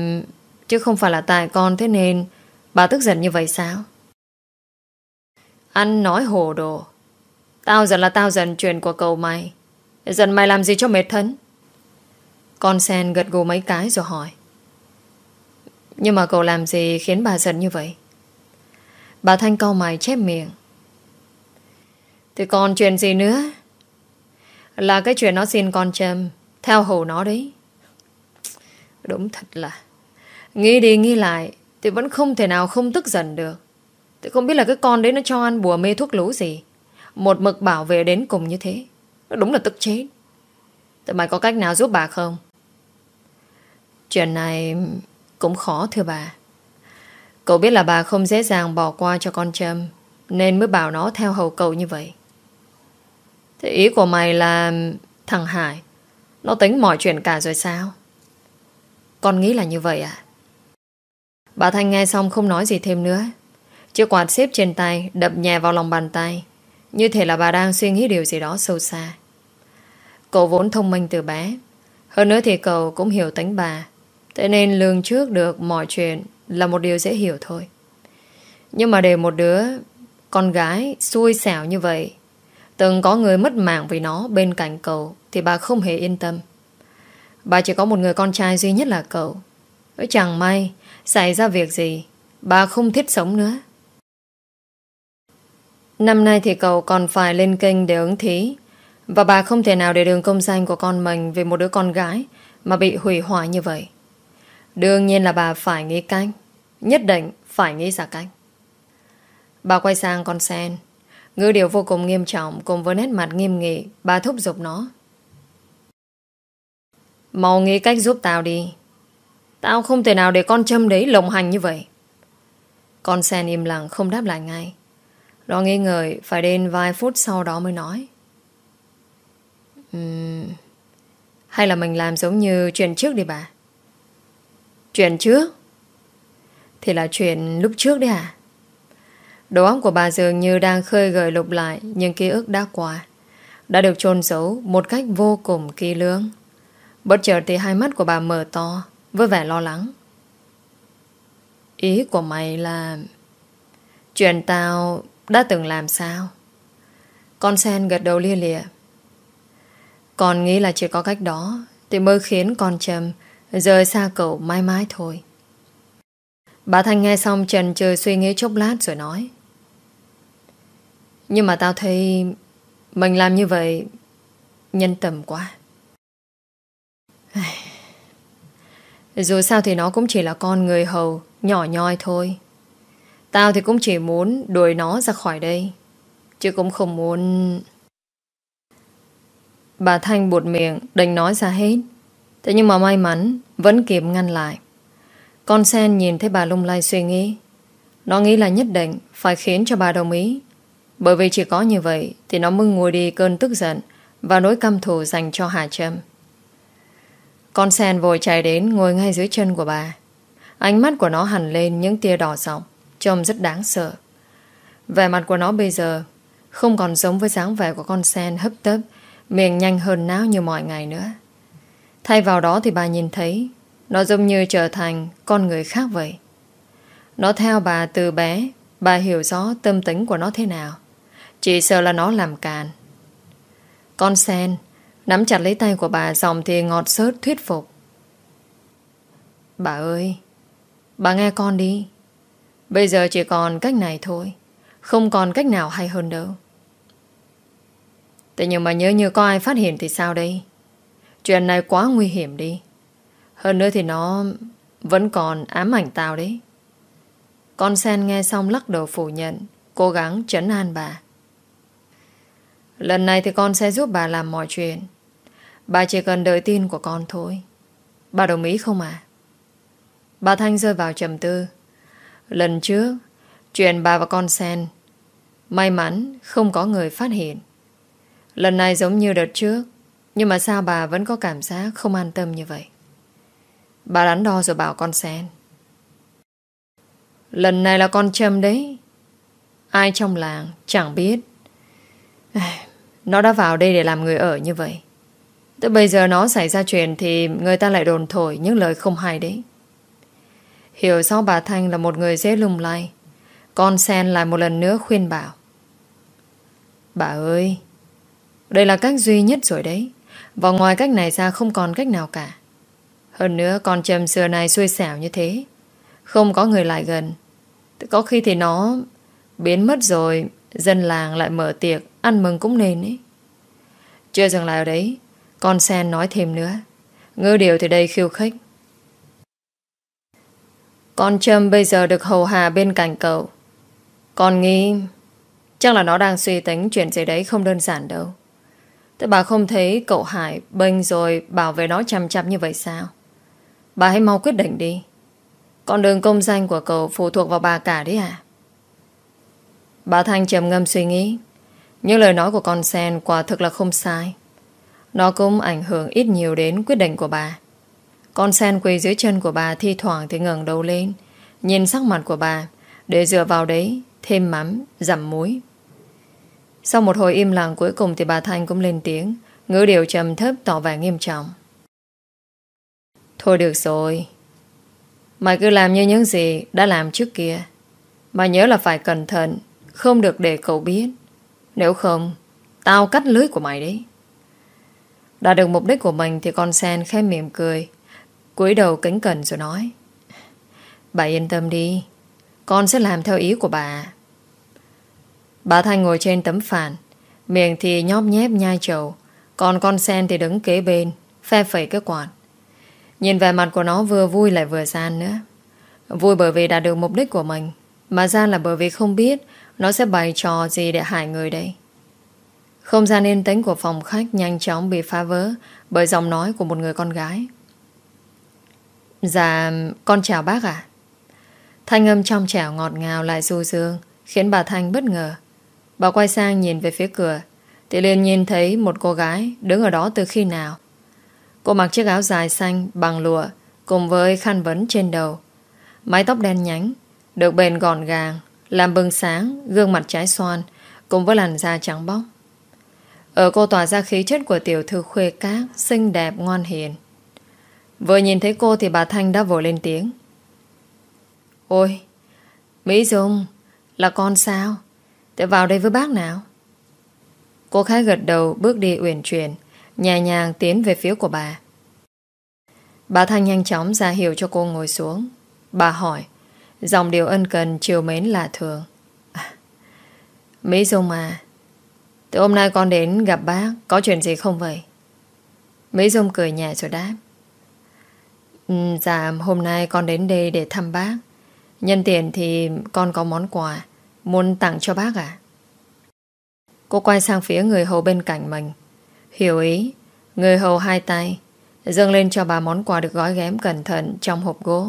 Chứ không phải là tại con thế nên Bà tức giận như vậy sao? Anh nói hồ đồ. Tao giận là tao giận chuyện của cậu mày. Giận mày làm gì cho mệt thân? Con sen gật gù mấy cái rồi hỏi. Nhưng mà cậu làm gì khiến bà giận như vậy? Bà Thanh câu mày chép miệng. Thì còn chuyện gì nữa? Là cái chuyện nó xin con châm, Theo hầu nó đấy. Đúng thật là. Nghĩ đi nghĩ lại, Thì vẫn không thể nào không tức giận được. Thì không biết là cái con đấy nó cho ăn bùa mê thuốc lú gì. Một mực bảo vệ đến cùng như thế. Nó đúng là tức chết. Thì mày có cách nào giúp bà không? Chuyện này cũng khó, thưa bà. Cậu biết là bà không dễ dàng bỏ qua cho con Trâm, Nên mới bảo nó theo hầu cậu như vậy. Thế ý của mày là, Thằng Hải, Nó tính mọi chuyện cả rồi sao? Con nghĩ là như vậy à? Bà Thanh nghe xong không nói gì thêm nữa. Chiếc quạt xếp trên tay, Đập nhẹ vào lòng bàn tay. Như thể là bà đang suy nghĩ điều gì đó sâu xa. Cậu vốn thông minh từ bé. Hơn nữa thì cậu cũng hiểu tính bà. Thế nên lường trước được mọi chuyện Là một điều dễ hiểu thôi. Nhưng mà để một đứa Con gái xui xẻo như vậy, Từng có người mất mạng vì nó Bên cạnh cậu Thì bà không hề yên tâm. Bà chỉ có một người con trai duy nhất là cậu. Chẳng may, Xảy ra việc gì, Bà không thích sống nữa. Năm nay thì cậu còn phải lên kênh để ứng thí, Và bà không thể nào để đường công danh của con mình Vì một đứa con gái Mà bị hủy hoại như vậy. Đương nhiên là bà phải nghĩ cách. Nhất định phải nghĩ ra cách. Bà quay sang con sen. Ngữ điều vô cùng nghiêm trọng Cùng với nét mặt nghiêm nghị Bà thúc giục nó. Mau nghĩ cách giúp tao đi. Tao không thể nào để con châm đấy lộng hành như vậy. Con sen im lặng không đáp lại ngay. Nó nghi ngờ Phải đến vài phút sau đó mới nói. Uhm, Hay là mình làm giống như chuyện trước đi bà. Chuyện trước. Thì là chuyện lúc trước đấy à? Đầu óc của bà dường như đang khơi gợi lục lại những ký ức đã qua, Đã được chôn giấu một cách vô cùng kỳ lưỡng. Bất chợt thì hai mắt của bà mở to, Với vẻ lo lắng. Ý của mày là, Chuyện tao đã từng làm sao? Con sen gật đầu lia lịa. Con nghĩ là chỉ có cách đó Thì mới khiến con Trầm Rời xa cậu mãi mãi thôi. Bà Thanh nghe xong trần chờ suy nghĩ chốc lát rồi nói. Nhưng mà tao thấy Mình làm như vậy Nhân tầm quá. [sighs] Dù sao thì nó cũng chỉ là con người hầu, Nhỏ nhoi thôi. Tao thì cũng chỉ muốn đuổi nó ra khỏi đây, Chứ cũng không muốn. Bà Thanh buột miệng Đành nói ra hết. Thế nhưng mà may mắn, Vẫn kịp ngăn lại. Con sen nhìn thấy bà lung lay suy nghĩ. Nó nghĩ là nhất định Phải khiến cho bà đồng ý. Bởi vì chỉ có như vậy Thì nó mới ngồi đi cơn tức giận Và nỗi căm thù dành cho Hà Trâm. Con sen vội chạy đến Ngồi ngay dưới chân của bà. Ánh mắt của nó hẳn lên những tia đỏ sọc Trông rất đáng sợ. Vẻ mặt của nó bây giờ Không còn giống với dáng vẻ của con sen hấp tấp, Miệng nhanh hơn náo như mọi ngày nữa. Thay vào đó thì bà nhìn thấy, Nó giống như trở thành con người khác vậy. Nó theo bà từ bé, Bà hiểu rõ tâm tính của nó thế nào. Chỉ sợ là nó làm càn. Con sen, Nắm chặt lấy tay của bà Dòng thì ngọt sớt thuyết phục. Bà ơi, Bà nghe con đi. Bây giờ chỉ còn cách này thôi, Không còn cách nào hay hơn đâu. Thế nhưng mà nhớ như có ai phát hiện thì sao đây? Chuyện này quá nguy hiểm đi. Hơn nữa thì nó Vẫn còn ám ảnh tao đấy. Con sen nghe xong lắc đầu phủ nhận, Cố gắng trấn an bà. Lần này thì con sẽ giúp bà làm mọi chuyện. Bà chỉ cần đợi tin của con thôi. Bà đồng ý không à Bà Thanh rơi vào trầm tư. Lần trước, Chuyện bà và con sen May mắn không có người phát hiện. Lần này giống như đợt trước nhưng mà sao bà vẫn có cảm giác Không an tâm như vậy? Bà đắn đo rồi bảo con sen. Lần này là con châm đấy. Ai trong làng Chẳng biết. Nó đã vào đây để làm người ở như vậy. Tới bây giờ nó xảy ra chuyện Thì người ta lại đồn thổi những lời không hay đấy. Hiểu rõ bà Thanh là một người dễ lung lay. Con sen lại một lần nữa khuyên bảo. Bà ơi, Đây là cách duy nhất rồi đấy. Và ngoài cách này ra không còn cách nào cả. Hơn nữa, con châm xưa này xui xẻo như thế. Không có người lại gần. Có khi thì nó Biến mất rồi, Dân làng lại mở tiệc, Ăn mừng cũng nên ấy. Chưa dừng lại ở đấy, Con sen nói thêm nữa. Ngư điều thì đây khiêu khích. Con Trâm bây giờ được hầu hà bên cạnh cậu. Con nghĩ chắc là nó đang suy tính chuyện gì đấy không đơn giản đâu. Thế bà không thấy cậu Hải bênh rồi bảo vệ nó chăm chăm như vậy sao? Bà hãy mau quyết định đi. Con đường công danh của cậu phụ thuộc vào bà cả đấy à? Bà Thanh trầm ngâm suy nghĩ. Những lời nói của con Sen quả thực là không sai. Nó cũng ảnh hưởng ít nhiều đến quyết định của bà. Con sen quỳ dưới chân của bà thi thoảng thì ngẩng đầu lên, nhìn sắc mặt của bà, để dựa vào đấy, thêm mắm, giảm muối. Sau một hồi im lặng cuối cùng thì bà Thanh cũng lên tiếng, ngữ điệu trầm thấp tỏ vẻ nghiêm trọng. Thôi được rồi. Mày cứ làm như những gì đã làm trước kia. Mà nhớ là phải cẩn thận, không được để cậu biết. Nếu không, tao cắt lưới của mày đấy. Đạt được mục đích của mình thì con sen khẽ mỉm cười, cúi đầu kính cẩn rồi nói Bà yên tâm đi Con sẽ làm theo ý của bà Bà Thanh ngồi trên tấm phản. Miệng thì nhóp nhép nhai trầu Còn con sen thì đứng kế bên Phe phẩy cái quạt. Nhìn vẻ mặt của nó vừa vui lại vừa gian nữa. Vui bởi vì đạt được mục đích của mình Mà gian là bởi vì không biết Nó sẽ bày trò gì để hại người đây. Không gian yên tĩnh của phòng khách Nhanh chóng bị phá vỡ Bởi giọng nói của một người con gái. Dạ, con chào bác ạ. Thanh âm trong trẻo ngọt ngào lại du dương, khiến bà Thanh bất ngờ. Bà quay sang nhìn về phía cửa, thì liền nhìn thấy một cô gái đứng ở đó từ khi nào. Cô mặc chiếc áo dài xanh bằng lụa, cùng với khăn vấn trên đầu. Mái tóc đen nhánh, được bền gọn gàng, làm bừng sáng, gương mặt trái xoan, cùng với làn da trắng bóc. Ở cô tỏa ra khí chất của tiểu thư khuê cát, xinh đẹp, ngoan hiền. Vừa nhìn thấy cô thì bà Thanh đã vội lên tiếng. Ôi, Mỹ Dung, là con sao? Để vào đây với bác nào? Cô khá gật đầu bước đi uyển chuyển, nhẹ nhàng tiến về phía của bà. Bà Thanh nhanh chóng ra hiệu cho cô ngồi xuống. Bà hỏi, dòng điều ân cần chiều mến là thường. À, [laughs] Mỹ Dung à, từ hôm nay con đến gặp bác, có chuyện gì không vậy? Mỹ Dung cười nhẹ rồi đáp. Ừ, dạ hôm nay con đến đây để thăm bác Nhân tiền thì con có món quà Muốn tặng cho bác à Cô quay sang phía người hầu bên cạnh mình Hiểu ý Người hầu hai tay, dâng lên cho bà món quà được gói ghém cẩn thận Trong hộp gỗ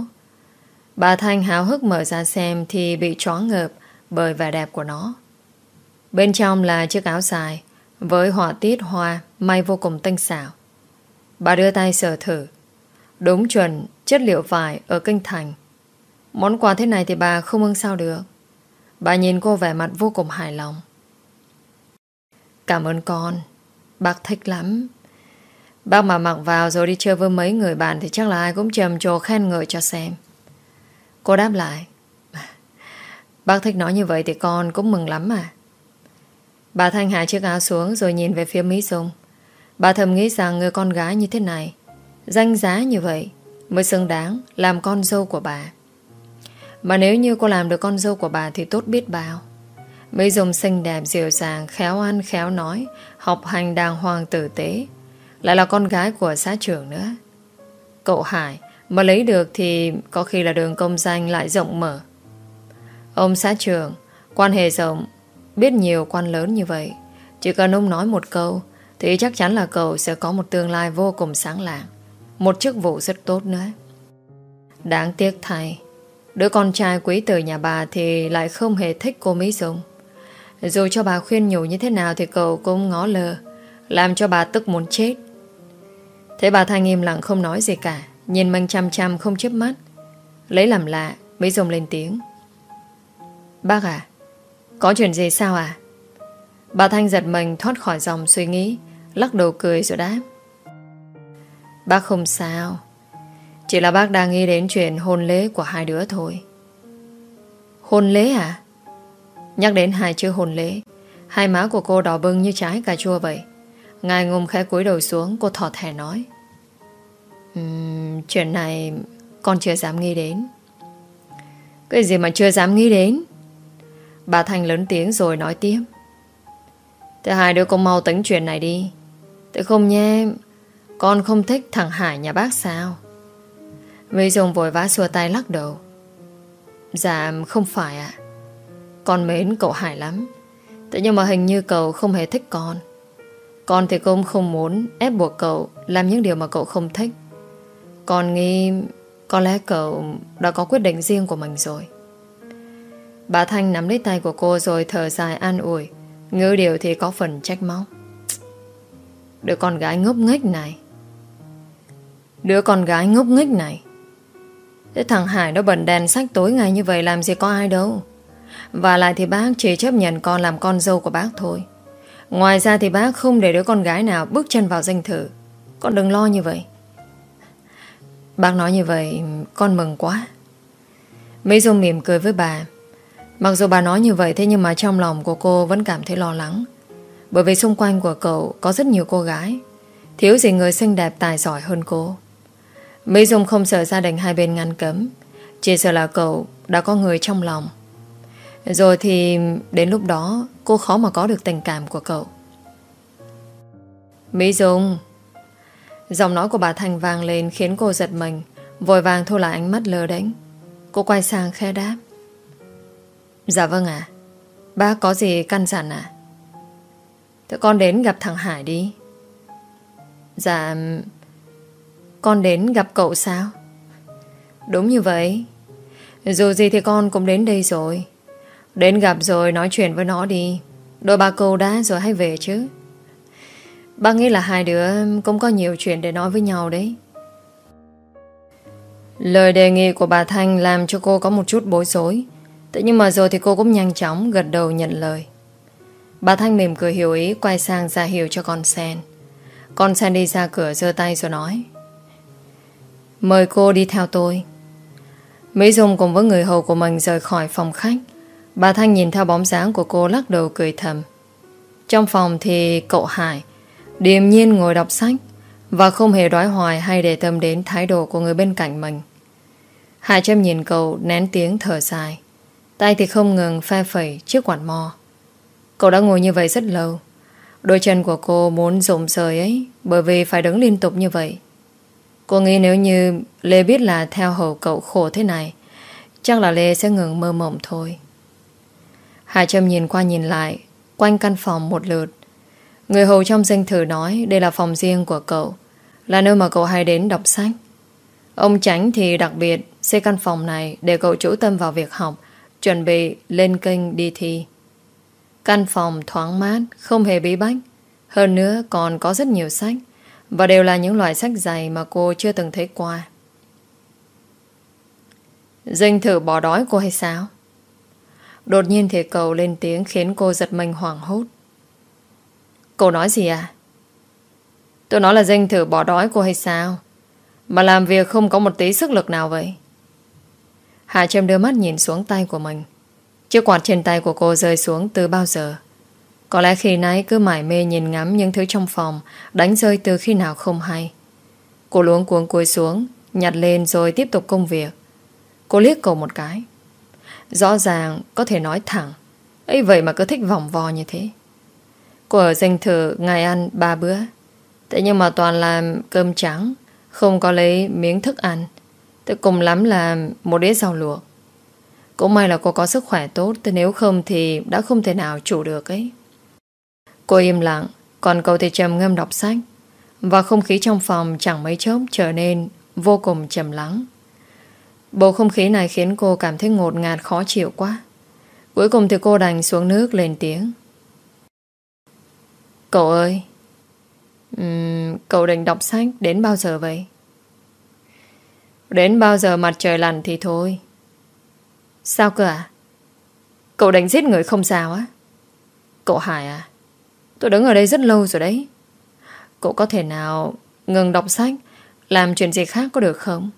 Bà Thanh háo hức mở ra xem Thì bị choáng ngợp bởi vẻ đẹp của nó Bên trong là chiếc áo dài với họa tiết hoa may vô cùng tinh xảo. Bà đưa tay sờ thử. Đúng chuẩn, chất liệu vải ở kinh thành. Món quà thế này thì bà không ưng sao được. Bà nhìn cô vẻ mặt vô cùng hài lòng. Cảm ơn con. Bác thích lắm. Bác mà mặc vào rồi đi chơi với mấy người bạn thì chắc là ai cũng trầm trồ khen ngợi cho xem. Cô đáp lại. [laughs] Bác thích nói như vậy thì con cũng mừng lắm mà. Bà Thanh hạ chiếc áo xuống rồi nhìn về phía Mỹ Dung. Bà thầm nghĩ rằng người con gái như thế này, danh giá như vậy, mới xứng đáng làm con dâu của bà. Mà nếu như cô làm được con dâu của bà thì tốt biết bao. Mỹ Dung xinh đẹp, dịu dàng, khéo ăn, khéo nói, học hành đàng hoàng tử tế, lại là con gái của xã trưởng nữa. Cậu Hải mà lấy được thì có khi là đường công danh lại rộng mở. Ông xã trưởng, quan hệ rộng, biết nhiều quan lớn như vậy. Chỉ cần ông nói một câu thì chắc chắn là cậu sẽ có một tương lai vô cùng sáng lạng. Một chức vụ rất tốt nữa. Đáng tiếc thay, đứa con trai quý tử nhà bà thì lại không hề thích cô Mỹ Dung. Dù cho bà khuyên nhủ như thế nào thì cậu cũng ngó lờ, làm cho bà tức muốn chết. Thế bà Thanh im lặng không nói gì cả, nhìn Minh chăm chăm không chớp mắt. Lấy làm lạ, Mỹ Dung lên tiếng. Bác à, có chuyện gì sao à? Bà Thanh giật mình thoát khỏi dòng suy nghĩ, lắc đầu cười rồi đáp. Bác không sao, chỉ là bác đang nghĩ đến chuyện hôn lễ của hai đứa thôi. Hôn lễ à? Nhắc đến hai chữ hôn lễ, hai má của cô đỏ bưng như trái cà chua vậy. Ngài ngùng khẽ cúi đầu xuống, cô thỏ thẻ nói. Um, chuyện này con chưa dám nghĩ đến. Cái gì mà chưa dám nghĩ đến? Bà Thanh lớn tiếng rồi nói tiếp Thế hai đứa con mau tính chuyện này đi Thế không nhé Con không thích thằng Hải nhà bác sao Mỹ Dung vội vã xua tay lắc đầu Dạ không phải ạ Con mến cậu Hải lắm Thế nhưng mà hình như cậu không hề thích con Con thì cũng không muốn ép buộc cậu làm những điều mà cậu không thích Con nghĩ có lẽ cậu đã có quyết định riêng của mình rồi Bà Thanh nắm lấy tay của cô rồi thở dài an ủi. Ngữ điều thì có phần trách móc. Đứa con gái ngốc nghếch này. Đứa con gái ngốc nghếch này. Thế thằng Hải nó bẩn đèn sách tối ngày như vậy làm gì có ai đâu. Và lại thì bác chỉ chấp nhận con làm con dâu của bác thôi. Ngoài ra thì bác không để đứa con gái nào bước chân vào danh thử. Con đừng lo như vậy. Bác nói như vậy, con mừng quá. Mỹ Dung mỉm cười với bà Mặc dù bà nói như vậy thế nhưng mà trong lòng của cô vẫn cảm thấy lo lắng. Bởi vì xung quanh của cậu có rất nhiều cô gái. Thiếu gì người xinh đẹp tài giỏi hơn cô. Mỹ Dung không sợ gia đình hai bên ngăn cấm. Chỉ sợ là cậu đã có người trong lòng. Rồi thì đến lúc đó, cô khó mà có được tình cảm của cậu. Mỹ Dung, Giọng nói của bà Thành vang lên khiến cô giật mình, Vội vàng thu lại ánh mắt lờ đánh Cô quay sang khe đáp Dạ vâng ạ Bác có gì căn dặn à Thế con đến gặp thằng Hải đi Dạ con đến gặp cậu sao? Đúng như vậy. Dù gì thì con cũng đến đây rồi. Đến gặp rồi nói chuyện với nó đi. Đôi ba câu đã rồi hay về chứ? Bác nghĩ là hai đứa cũng có nhiều chuyện để nói với nhau đấy. Lời đề nghị của bà Thanh làm cho cô có một chút bối rối. Thế nhưng mà rồi thì cô cũng nhanh chóng gật đầu nhận lời. Bà Thanh mỉm cười hiểu ý, quay sang ra hiệu cho con sen. Con sen đi ra cửa giơ tay rồi nói. Mời cô đi theo tôi. Mỹ Dung cùng với người hầu của mình rời khỏi phòng khách. Bà Thanh nhìn theo bóng dáng của cô lắc đầu cười thầm. Trong phòng thì cậu Hải, điềm nhiên ngồi đọc sách và không hề đói hoài hay để tâm đến thái độ của người bên cạnh mình. Hải Trâm nhìn cậu nén tiếng thở dài. Tay thì không ngừng phe phẩy chiếc quạt mò Cậu đã ngồi như vậy rất lâu Đôi chân của cô muốn rụng rời ấy Bởi vì phải đứng liên tục như vậy Cô nghĩ nếu như Lê biết là theo hầu cậu khổ thế này Chắc là Lê sẽ ngừng mơ mộng thôi Hải Trâm nhìn qua nhìn lại Quanh căn phòng một lượt Người hầu trong danh thử nói Đây là phòng riêng của cậu Là nơi mà cậu hay đến đọc sách Ông Tránh thì đặc biệt Xây căn phòng này để cậu chủ tâm vào việc học Chuẩn bị lên kênh đi thi Căn phòng thoáng mát, không hề bí bách. Hơn nữa còn có rất nhiều sách. Và đều là những loại sách dày mà cô chưa từng thấy qua. Dinh thử bỏ đói cô hay sao? Đột nhiên thì cầu lên tiếng khiến cô giật mình hoảng hốt. Cô nói gì à? Tôi nói là Dinh thử bỏ đói cô hay sao? Mà làm việc không có một tí sức lực nào vậy? Hạ Trâm đưa mắt nhìn xuống tay của mình. Chiếc quạt trên tay của cô rơi xuống từ bao giờ? Có lẽ khi nãy cứ mải mê nhìn ngắm những thứ trong phòng, đánh rơi từ khi nào không hay. Cô luống cuống cúi xuống, nhặt lên rồi tiếp tục công việc. Cô liếc cậu một cái. Rõ ràng có thể nói thẳng ấy vậy mà cứ thích vòng vo như thế. Cô ở danh thử ngày ăn ba bữa Thế nhưng mà toàn làm cơm trắng, Không có lấy miếng thức ăn Thế cùng lắm là một đĩa rau luộc Cũng may là cô có sức khỏe tốt, Thế nếu không thì đã không thể nào chủ được ấy Cô im lặng Còn cậu thì trầm ngâm đọc sách Và không khí trong phòng chẳng mấy chốc Trở nên vô cùng trầm lắng Bầu không khí này khiến cô cảm thấy ngột ngạt khó chịu quá Cuối cùng thì cô đành xuống nước lên tiếng Cậu ơi um, Cậu định đọc sách đến bao giờ vậy? Đến bao giờ mặt trời lặn thì thôi Sao cơ à? Cậu đánh giết người không sao á? Cậu Hải à? Tôi đứng ở đây rất lâu rồi đấy. Cậu có thể nào ngừng đọc sách, Làm chuyện gì khác có được không?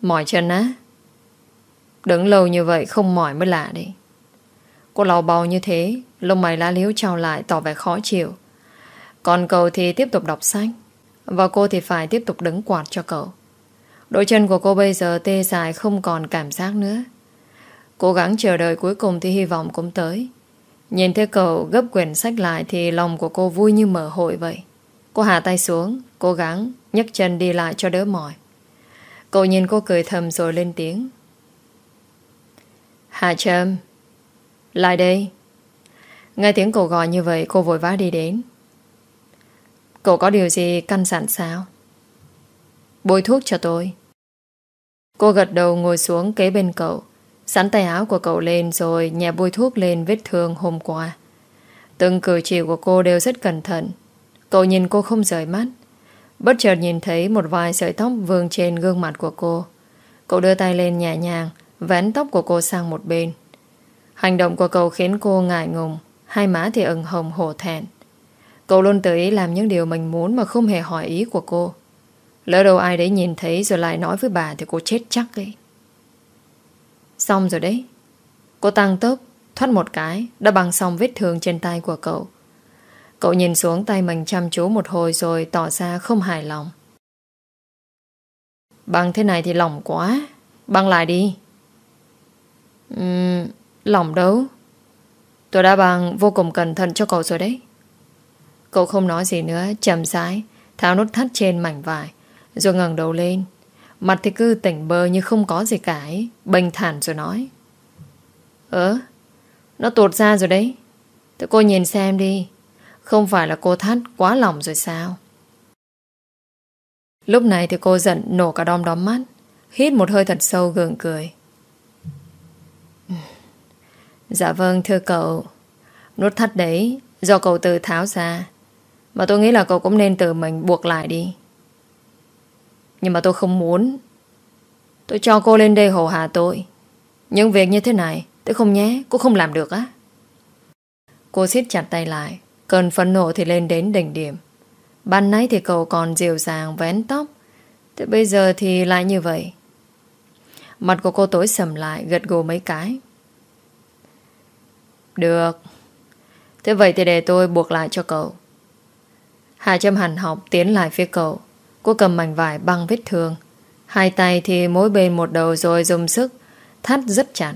Mỏi chân á? Đứng lâu như vậy không mỏi mới lạ đi Cô lò bò như thế, Lông mày lá liếu trao lại tỏ vẻ khó chịu. Còn cậu thì tiếp tục đọc sách, Và cô thì phải tiếp tục đứng quạt cho cậu. Đôi chân của cô bây giờ tê dài không còn cảm giác nữa. Cố gắng chờ đợi cuối cùng thì hy vọng cũng tới. Nhìn thấy cậu gấp quyển sách lại Thì lòng của cô vui như mở hội vậy. Cô hạ tay xuống, Cố gắng nhấc chân đi lại cho đỡ mỏi. Cậu nhìn cô cười thầm rồi lên tiếng. Hạ Trâm, Lại đây. Nghe tiếng cậu gọi như vậy, cô vội vã đi đến. Cậu có điều gì căn dặn sao? Bôi thuốc cho tôi. Cô gật đầu ngồi xuống kế bên cậu. Sẵn tay áo của cậu lên Rồi nhẹ bôi thuốc lên vết thương hôm qua. Từng cử chỉ của cô đều rất cẩn thận. Cậu nhìn cô không rời mắt. Bất chợt nhìn thấy một vài sợi tóc vương trên gương mặt của cô. Cậu đưa tay lên nhẹ nhàng, Vén tóc của cô sang một bên. Hành động của cậu khiến cô ngại ngùng, Hai má thì ửng hồng hổ thẹn. Cậu luôn tự ý làm những điều mình muốn Mà không hề hỏi ý của cô. Lỡ đâu ai đấy nhìn thấy rồi lại nói với bà Thì cô chết chắc ấy. Xong rồi đấy. Cô tăng tốc Thoát một cái Đã bằng xong vết thương trên tay của cậu. Cậu nhìn xuống tay mình chăm chú một hồi Rồi tỏ ra không hài lòng. Bằng thế này thì lỏng quá. Bằng lại đi. Uhm, Lỏng đâu? Tôi đã bằng vô cùng cẩn thận cho cậu rồi đấy. Cậu không nói gì nữa chậm rãi Tháo nút thắt trên mảnh vải Rồi ngẩng đầu lên. Mặt thì cứ tỉnh bơ như không có gì cả ấy Bình thản rồi nói. Ơ, Nó tuột ra rồi đấy. Thế cô nhìn xem đi, Không phải là cô thắt quá lòng rồi sao? Lúc này thì cô giận nổ cả đom đóm mắt, Hít một hơi thật sâu gượng cười. Dạ vâng thưa cậu. Nút thắt đấy, Do cậu tự tháo ra. Mà tôi nghĩ là cậu cũng nên tự mình buộc lại đi. Nhưng mà tôi không muốn. Tôi cho cô lên đây hồ hà tôi. Những việc như thế này, Tôi không nhé, Cô không làm được á. Cô siết chặt tay lại, Cơn phấn nộ thì lên đến đỉnh điểm. Ban nãy thì cậu còn dịu dàng, vén tóc. Thế bây giờ thì lại như vậy. Mặt của cô tối sầm lại, Gật gù mấy cái. Được. Thế vậy thì để tôi buộc lại cho cậu. Hà Trâm hẳn học tiến lại phía cậu. Cô cầm mảnh vải băng vết thương Hai tay thì mỗi bên một đầu rồi dùng sức, Thắt rất chặt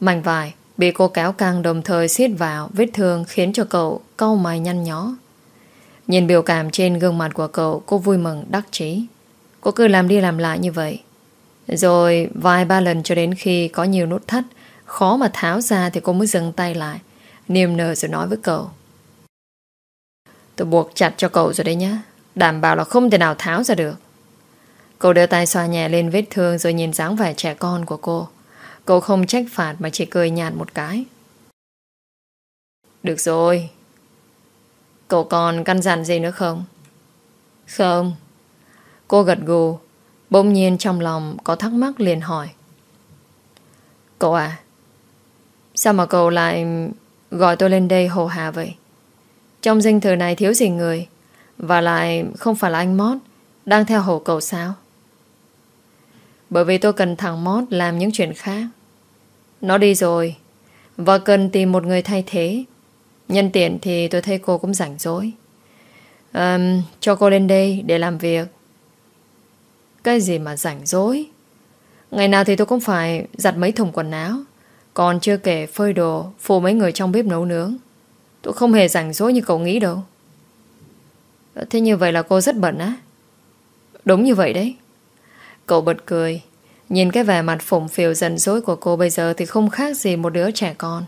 Mảnh vải bị cô kéo căng đồng thời siết vào, vết thương khiến cho cậu cau mày nhăn nhó. Nhìn biểu cảm trên gương mặt của cậu, cô vui mừng, đắc chí. Cô cứ làm đi làm lại như vậy. Rồi vài ba lần cho đến khi có nhiều nút thắt, Khó mà tháo ra thì cô mới dừng tay lại, Niềm nở rồi nói với cậu Tôi buộc chặt cho cậu rồi đấy nhá Đảm bảo là không thể nào tháo ra được Cô đưa tay xoa nhẹ lên vết thương Rồi nhìn dáng vẻ trẻ con của cô Cô không trách phạt mà chỉ cười nhạt một cái Được rồi. Cậu còn căn dặn gì nữa không? Không. Cô gật gù. Bỗng nhiên trong lòng có thắc mắc liền hỏi. Cậu à, sao mà cậu lại gọi tôi lên đây hồ hà vậy? Trong dinh thự này thiếu gì người và lại không phải là anh Mót. Đang theo hồ cậu sao? Bởi vì tôi cần thằng Mót Làm những chuyện khác. Nó đi rồi Và cần tìm một người thay thế. Nhân tiện thì tôi thấy cô cũng rảnh rỗi. Um, Cho cô lên đây để làm việc. Cái gì mà rảnh rỗi? Ngày nào thì tôi cũng phải Giặt mấy thùng quần áo. Còn chưa kể phơi đồ Phụ mấy người trong bếp nấu nướng. Tôi không hề rảnh rỗi như cậu nghĩ đâu. Thế như vậy là cô rất bận á. Đúng như vậy đấy. Cậu bật cười. Nhìn cái vẻ mặt phủng phiều dần dối của cô bây giờ Thì không khác gì một đứa trẻ con.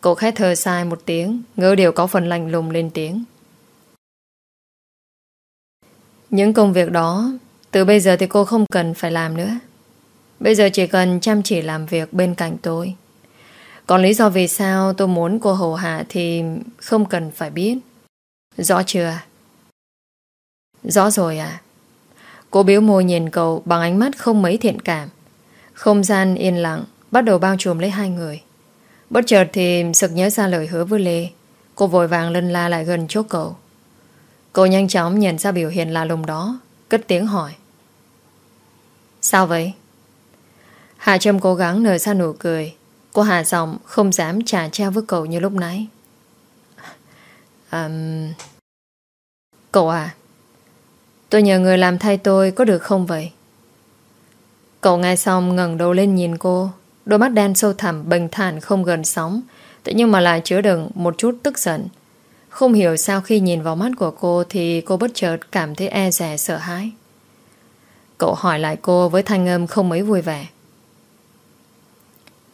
Cậu khẽ thờ sai một tiếng Ngỡ điều có phần lạnh lùng lên tiếng. Những công việc đó, Từ bây giờ thì cô không cần phải làm nữa. Bây giờ chỉ cần chăm chỉ làm việc bên cạnh tôi. Còn lý do vì sao tôi muốn cô hầu hạ thì không cần phải biết. Rõ chưa? Rõ rồi à? Cô biếu môi nhìn cậu bằng ánh mắt không mấy thiện cảm. Không gian yên lặng bắt đầu bao trùm lấy hai người. Bất chợt thì sực nhớ ra lời hứa với Lê. Cô vội vàng lân la lại gần chỗ cậu. cậu nhanh chóng nhận ra biểu hiện lạ lùng đó, cất tiếng hỏi. Sao vậy? Hạ Trâm cố gắng nở ra nụ cười, Cô Hà giọng không dám trả treo với cậu như lúc nãy. Um... Cậu à, tôi nhờ người làm thay tôi có được không vậy? Cậu nghe xong ngẩng đầu lên nhìn cô, đôi mắt đen sâu thẳm bình thản không gần sóng, thế nhưng mà lại chứa đựng một chút tức giận. Không hiểu sao khi nhìn vào mắt của cô thì cô bất chợt cảm thấy e rẻ sợ hãi. Cậu hỏi lại cô với thanh âm không mấy vui vẻ.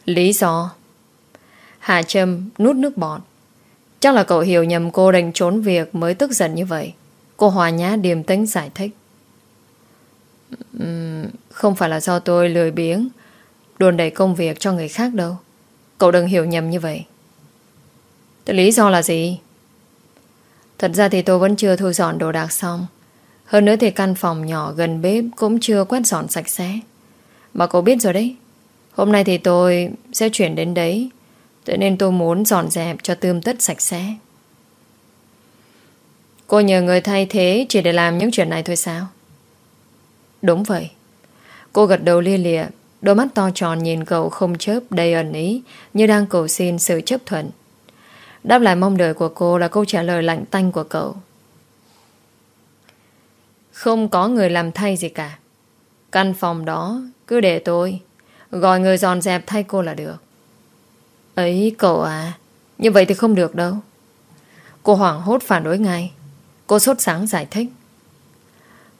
Lý do Hà Trâm nút nước bọt Chắc là cậu hiểu nhầm cô đành trốn việc Mới tức giận như vậy Cô hòa nhã điềm tĩnh giải thích. Không phải là do tôi lười biếng, Đồn đẩy công việc cho người khác đâu. Cậu đừng hiểu nhầm như vậy. Thế lý do là gì? Thật ra thì tôi vẫn chưa thu dọn đồ đạc xong. Hơn nữa thì căn phòng nhỏ gần bếp Cũng chưa quét dọn sạch sẽ. Mà cậu biết rồi đấy, Hôm nay thì tôi sẽ chuyển đến đấy. Thế nên tôi muốn dọn dẹp cho tươm tất sạch sẽ. Cô nhờ người thay thế Chỉ để làm những chuyện này thôi sao? Đúng vậy. Cô gật đầu lia lịa, Đôi mắt to tròn nhìn cậu không chớp đầy ẩn ý, Như đang cầu xin sự chấp thuận. Đáp lại mong đợi của cô Là câu trả lời lạnh tanh của cậu. Không có người làm thay gì cả. Căn phòng đó, Cứ để tôi. Gọi người dọn dẹp thay cô là được. Ấy, cậu à Như vậy thì không được đâu. Cô hoảng hốt phản đối ngay. Cô sốt sáng giải thích.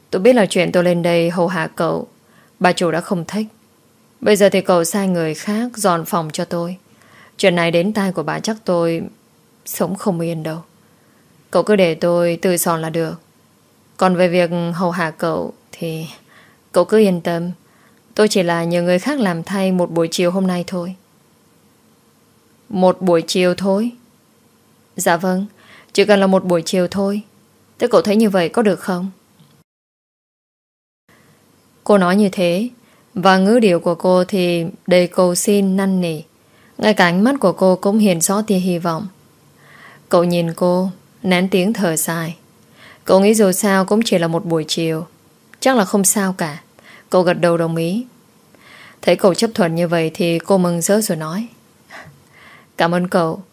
Tôi biết là chuyện tôi lên đây hầu hạ cậu. Bà chủ đã không thích. Bây giờ thì cậu sai người khác dọn phòng cho tôi. Chuyện này đến tai của bà chắc tôi Sống không yên đâu. Cậu cứ để tôi tự dọn là được. Còn về việc hầu hạ cậu Thì cậu cứ yên tâm. Tôi chỉ là nhờ người khác làm thay một buổi chiều hôm nay thôi. Một buổi chiều thôi? Dạ vâng, chỉ cần là một buổi chiều thôi. Thế cậu thấy như vậy có được không? Cô nói như thế, và ngữ điệu của cô thì đầy cầu xin năn nỉ. Ngay cả ánh mắt của cô cũng hiền rõ tia hy vọng. Cậu nhìn cô, nén tiếng thở dài. Cậu nghĩ dù sao cũng chỉ là một buổi chiều. Chắc là không sao cả. Cậu gật đầu đồng ý Thấy cậu chấp thuận như vậy Thì cô mừng rỡ rồi nói Cảm ơn cậu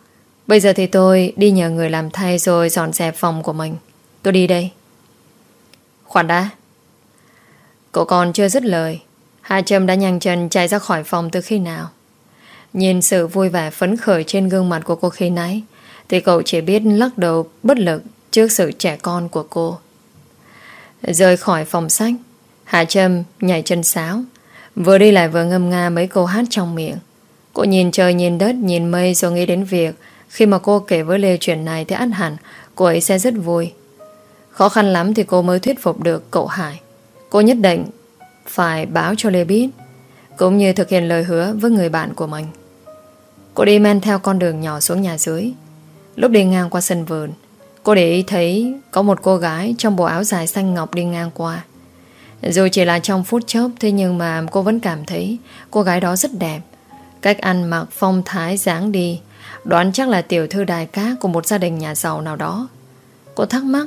Bây giờ thì tôi đi nhờ người làm thay Rồi dọn dẹp phòng của mình Tôi đi đây. Khoan đã. Cậu còn chưa dứt lời. Hà Trâm đã nhanh chân chạy ra khỏi phòng từ khi nào. Nhìn sự vui vẻ phấn khởi trên gương mặt của cô khi nãy, Thì cậu chỉ biết lắc đầu bất lực trước sự trẻ con của cô. Rời khỏi phòng sách, hà Trâm nhảy chân sáo, Vừa đi lại vừa ngâm nga mấy câu hát trong miệng. Cô nhìn trời nhìn đất, Nhìn mây rồi nghĩ đến việc Khi mà cô kể với Lê chuyện này Thì ăn hẳn cô ấy sẽ rất vui. Khó khăn lắm thì cô mới thuyết phục được cậu Hải. Cô nhất định Phải báo cho Lê biết Cũng như thực hiện lời hứa với người bạn của mình. Cô đi men theo con đường nhỏ xuống nhà dưới. Lúc đi ngang qua sân vườn, Cô để ý thấy có một cô gái Trong bộ áo dài xanh ngọc đi ngang qua. Dù chỉ là trong phút chốc, Thế nhưng mà cô vẫn cảm thấy Cô gái đó rất đẹp. Cách ăn mặc, phong thái, dáng đi, Đoán chắc là tiểu thư đài cá Của một gia đình nhà giàu nào đó. Cô thắc mắc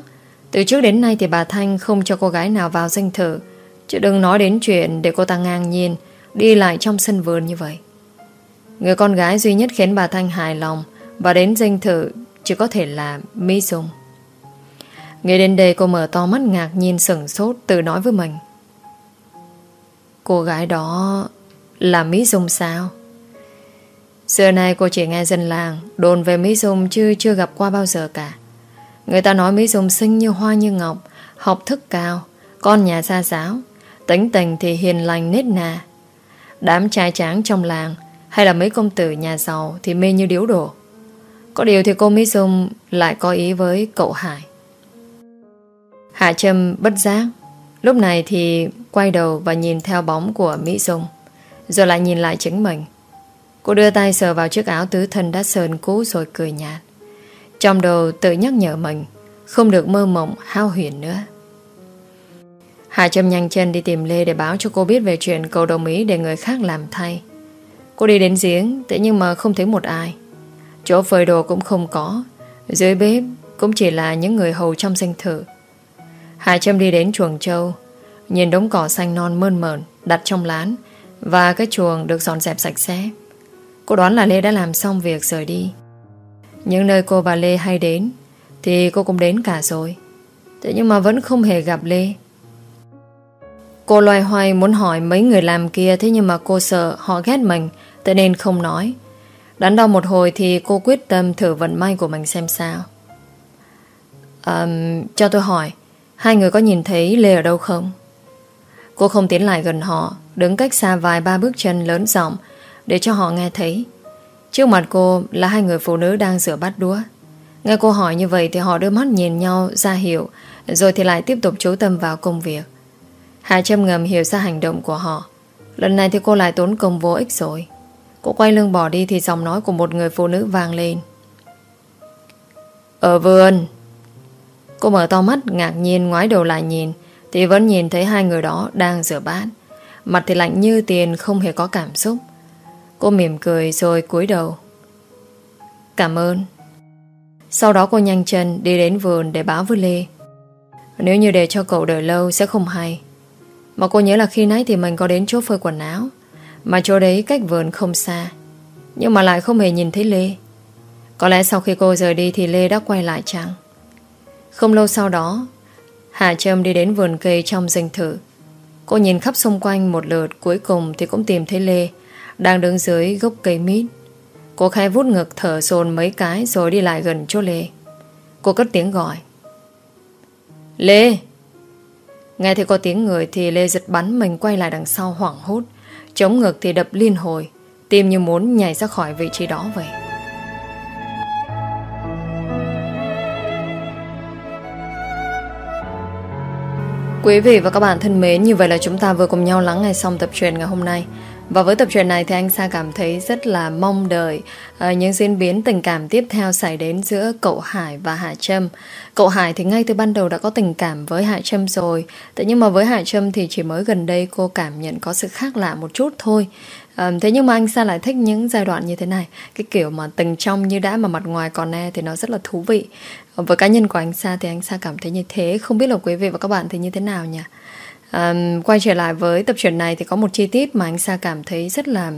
từ trước đến nay thì bà Thanh không cho cô gái nào vào danh thử Chứ đừng nói đến chuyện Để cô ta ngang nhiên Đi lại trong sân vườn như vậy. Người con gái duy nhất khiến bà Thanh hài lòng Và đến danh thử Chỉ có thể là Mỹ Dung. Nghe đến đây cô mở to mắt ngạc nhiên sửng sốt Tự nói với mình. Cô gái đó Là Mỹ Dung sao? Xưa nay cô chỉ nghe dân làng Đồn về Mỹ Dung chứ chưa gặp qua bao giờ cả. Người ta nói Mỹ Dung xinh như hoa như ngọc, Học thức cao. Con nhà xa giáo Tính tình thì hiền lành nết nà. Đám trai tráng trong làng, Hay là mấy công tử nhà giàu Thì mê như điếu đổ. Có điều thì cô Mỹ Dung lại có ý với cậu Hải. Hạ Trâm bất giác, Lúc này thì quay đầu và nhìn theo bóng của Mỹ Dung, Rồi lại nhìn lại chính mình. Cô đưa tay sờ vào chiếc áo tứ thân đã sờn cũ rồi cười nhạt. Trong đầu tự nhắc nhở mình Không được mơ mộng hao huyền nữa Hà Trâm nhanh chân đi tìm Lê để báo cho cô biết về chuyện cậu đồng ý để người khác làm thay. Cô đi đến giếng, thế nhưng mà không thấy một ai. Chỗ phơi đồ cũng không có. Dưới bếp cũng chỉ là những người hầu trong danh thử. Hà Trâm đi đến chuồng trâu, nhìn đống cỏ xanh non mơn mởn đặt trong lán và cái chuồng được dọn dẹp sạch sẽ. Cô đoán là Lê đã làm xong việc rời đi. Những nơi cô và Lê hay đến thì cô cũng đến cả rồi. Thế nhưng mà vẫn không hề gặp Lê. Cô loay hoay muốn hỏi mấy người làm kia Thế nhưng mà cô sợ họ ghét mình Thế nên không nói Đắn đo một hồi thì cô quyết tâm thử vận may của mình xem sao à, Cho tôi hỏi Hai người có nhìn thấy Lê ở đâu không? Cô không tiến lại gần họ Đứng cách xa vài ba bước chân lớn giọng Để cho họ nghe thấy Trước mặt cô là hai người phụ nữ đang rửa bát đũa. Nghe cô hỏi như vậy Thì họ đưa mắt nhìn nhau ra hiểu Rồi thì lại tiếp tục chú tâm vào công việc. Hà châm ngầm hiểu ra hành động của họ. Lần này thì cô lại tốn công vô ích rồi. Cô quay lưng bỏ đi Thì giọng nói của một người phụ nữ vang lên. Ờ, Ở vườn Cô mở to mắt, ngạc nhiên, ngoái đầu lại nhìn, Thì vẫn nhìn thấy hai người đó đang rửa bát. Mặt thì lạnh như tiền, Không hề có cảm xúc. Cô mỉm cười rồi cúi đầu. Cảm ơn. Sau đó cô nhanh chân đi đến vườn để báo với Lê. Nếu như để cho cậu đợi lâu sẽ không hay. Mà cô nhớ là khi nãy thì mình có đến chỗ phơi quần áo, Mà chỗ đấy cách vườn không xa, Nhưng mà lại không hề nhìn thấy Lê. Có lẽ sau khi cô rời đi Thì Lê đã quay lại chăng Không lâu sau đó, Hà Trâm đi đến vườn cây trong danh thử Cô nhìn khắp xung quanh một lượt, Cuối cùng thì cũng tìm thấy Lê. Đang đứng dưới gốc cây mít Cô khai vút ngực thở dồn mấy cái Rồi đi lại gần chỗ Lê Cô cất tiếng gọi Lê Nghe thấy có tiếng người thì Lê giật bắn mình quay lại đằng sau hoảng hốt. Chống ngực thì đập liên hồi, tim như muốn nhảy ra khỏi vị trí đó vậy. Quý vị và các bạn thân mến, như vậy là chúng ta vừa cùng nhau lắng nghe xong tập truyền ngày hôm nay. Và với tập truyện này thì anh Sa cảm thấy rất là mong đợi uh, những diễn biến tình cảm tiếp theo xảy đến giữa cậu Hải và Hạ Trâm. Cậu Hải thì ngay từ ban đầu đã có tình cảm với Hạ Trâm rồi. Thế nhưng mà với Hạ Trâm thì chỉ mới gần đây cô cảm nhận có sự khác lạ một chút thôi. Um, thế nhưng mà anh Sa lại thích những giai đoạn như thế này Cái kiểu mà tình trong như đã mà mặt ngoài còn e Thì nó rất là thú vị ờ, Với cá nhân của anh Sa thì anh Sa cảm thấy như thế Không biết là quý vị và các bạn thì như thế nào nhỉ um, Quay trở lại với tập truyện này Thì có một chi tiết mà anh Sa cảm thấy rất là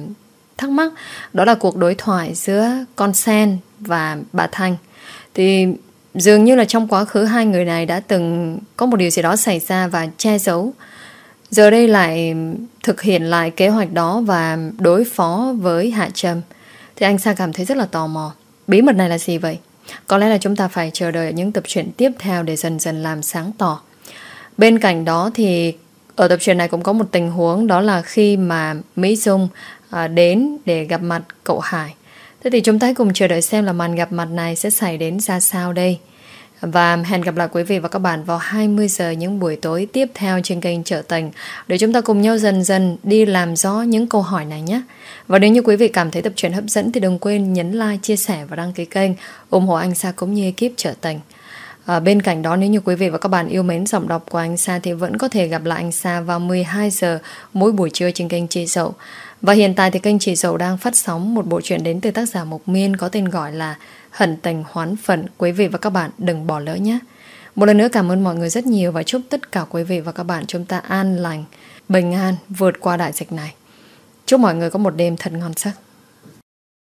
thắc mắc Đó là cuộc đối thoại giữa con Sen và bà Thanh Thì dường như là trong quá khứ hai người này đã từng có một điều gì đó xảy ra và che giấu Giờ đây lại thực hiện lại kế hoạch đó và đối phó với Hạ Trâm. Thì anh Sa cảm thấy rất là tò mò. Bí mật này là gì vậy? Có lẽ là chúng ta phải chờ đợi những tập truyện tiếp theo để dần dần làm sáng tỏ. Bên cạnh đó thì ở tập truyện này cũng có một tình huống đó là khi mà Mỹ Dung à, đến để gặp mặt cậu Hải. Thế thì chúng ta cùng chờ đợi xem là màn gặp mặt này sẽ xảy đến ra sao đây. Và hẹn gặp lại quý vị và các bạn vào 20 giờ những buổi tối tiếp theo trên kênh Trở Tình để chúng ta cùng nhau dần dần đi làm rõ những câu hỏi này nhé. Và nếu như quý vị cảm thấy tập truyện hấp dẫn thì đừng quên nhấn like, chia sẻ và đăng ký kênh ủng hộ anh Sa cũng như ekip Trở Tình. À, bên cạnh đó nếu như quý vị và các bạn yêu mến giọng đọc của anh Sa thì vẫn có thể gặp lại anh Sa vào 12 giờ mỗi buổi trưa trên kênh Chị Dậu. Và hiện tại thì kênh Chị Dậu đang phát sóng một bộ truyện đến từ tác giả Mộc Miên có tên gọi là Hận tình hoán phận. Quý vị và các bạn đừng bỏ lỡ nhé. Một lần nữa cảm ơn mọi người rất nhiều và chúc tất cả quý vị và các bạn chúng ta an lành, bình an vượt qua đại dịch này. Chúc mọi người có một đêm thật ngon giấc.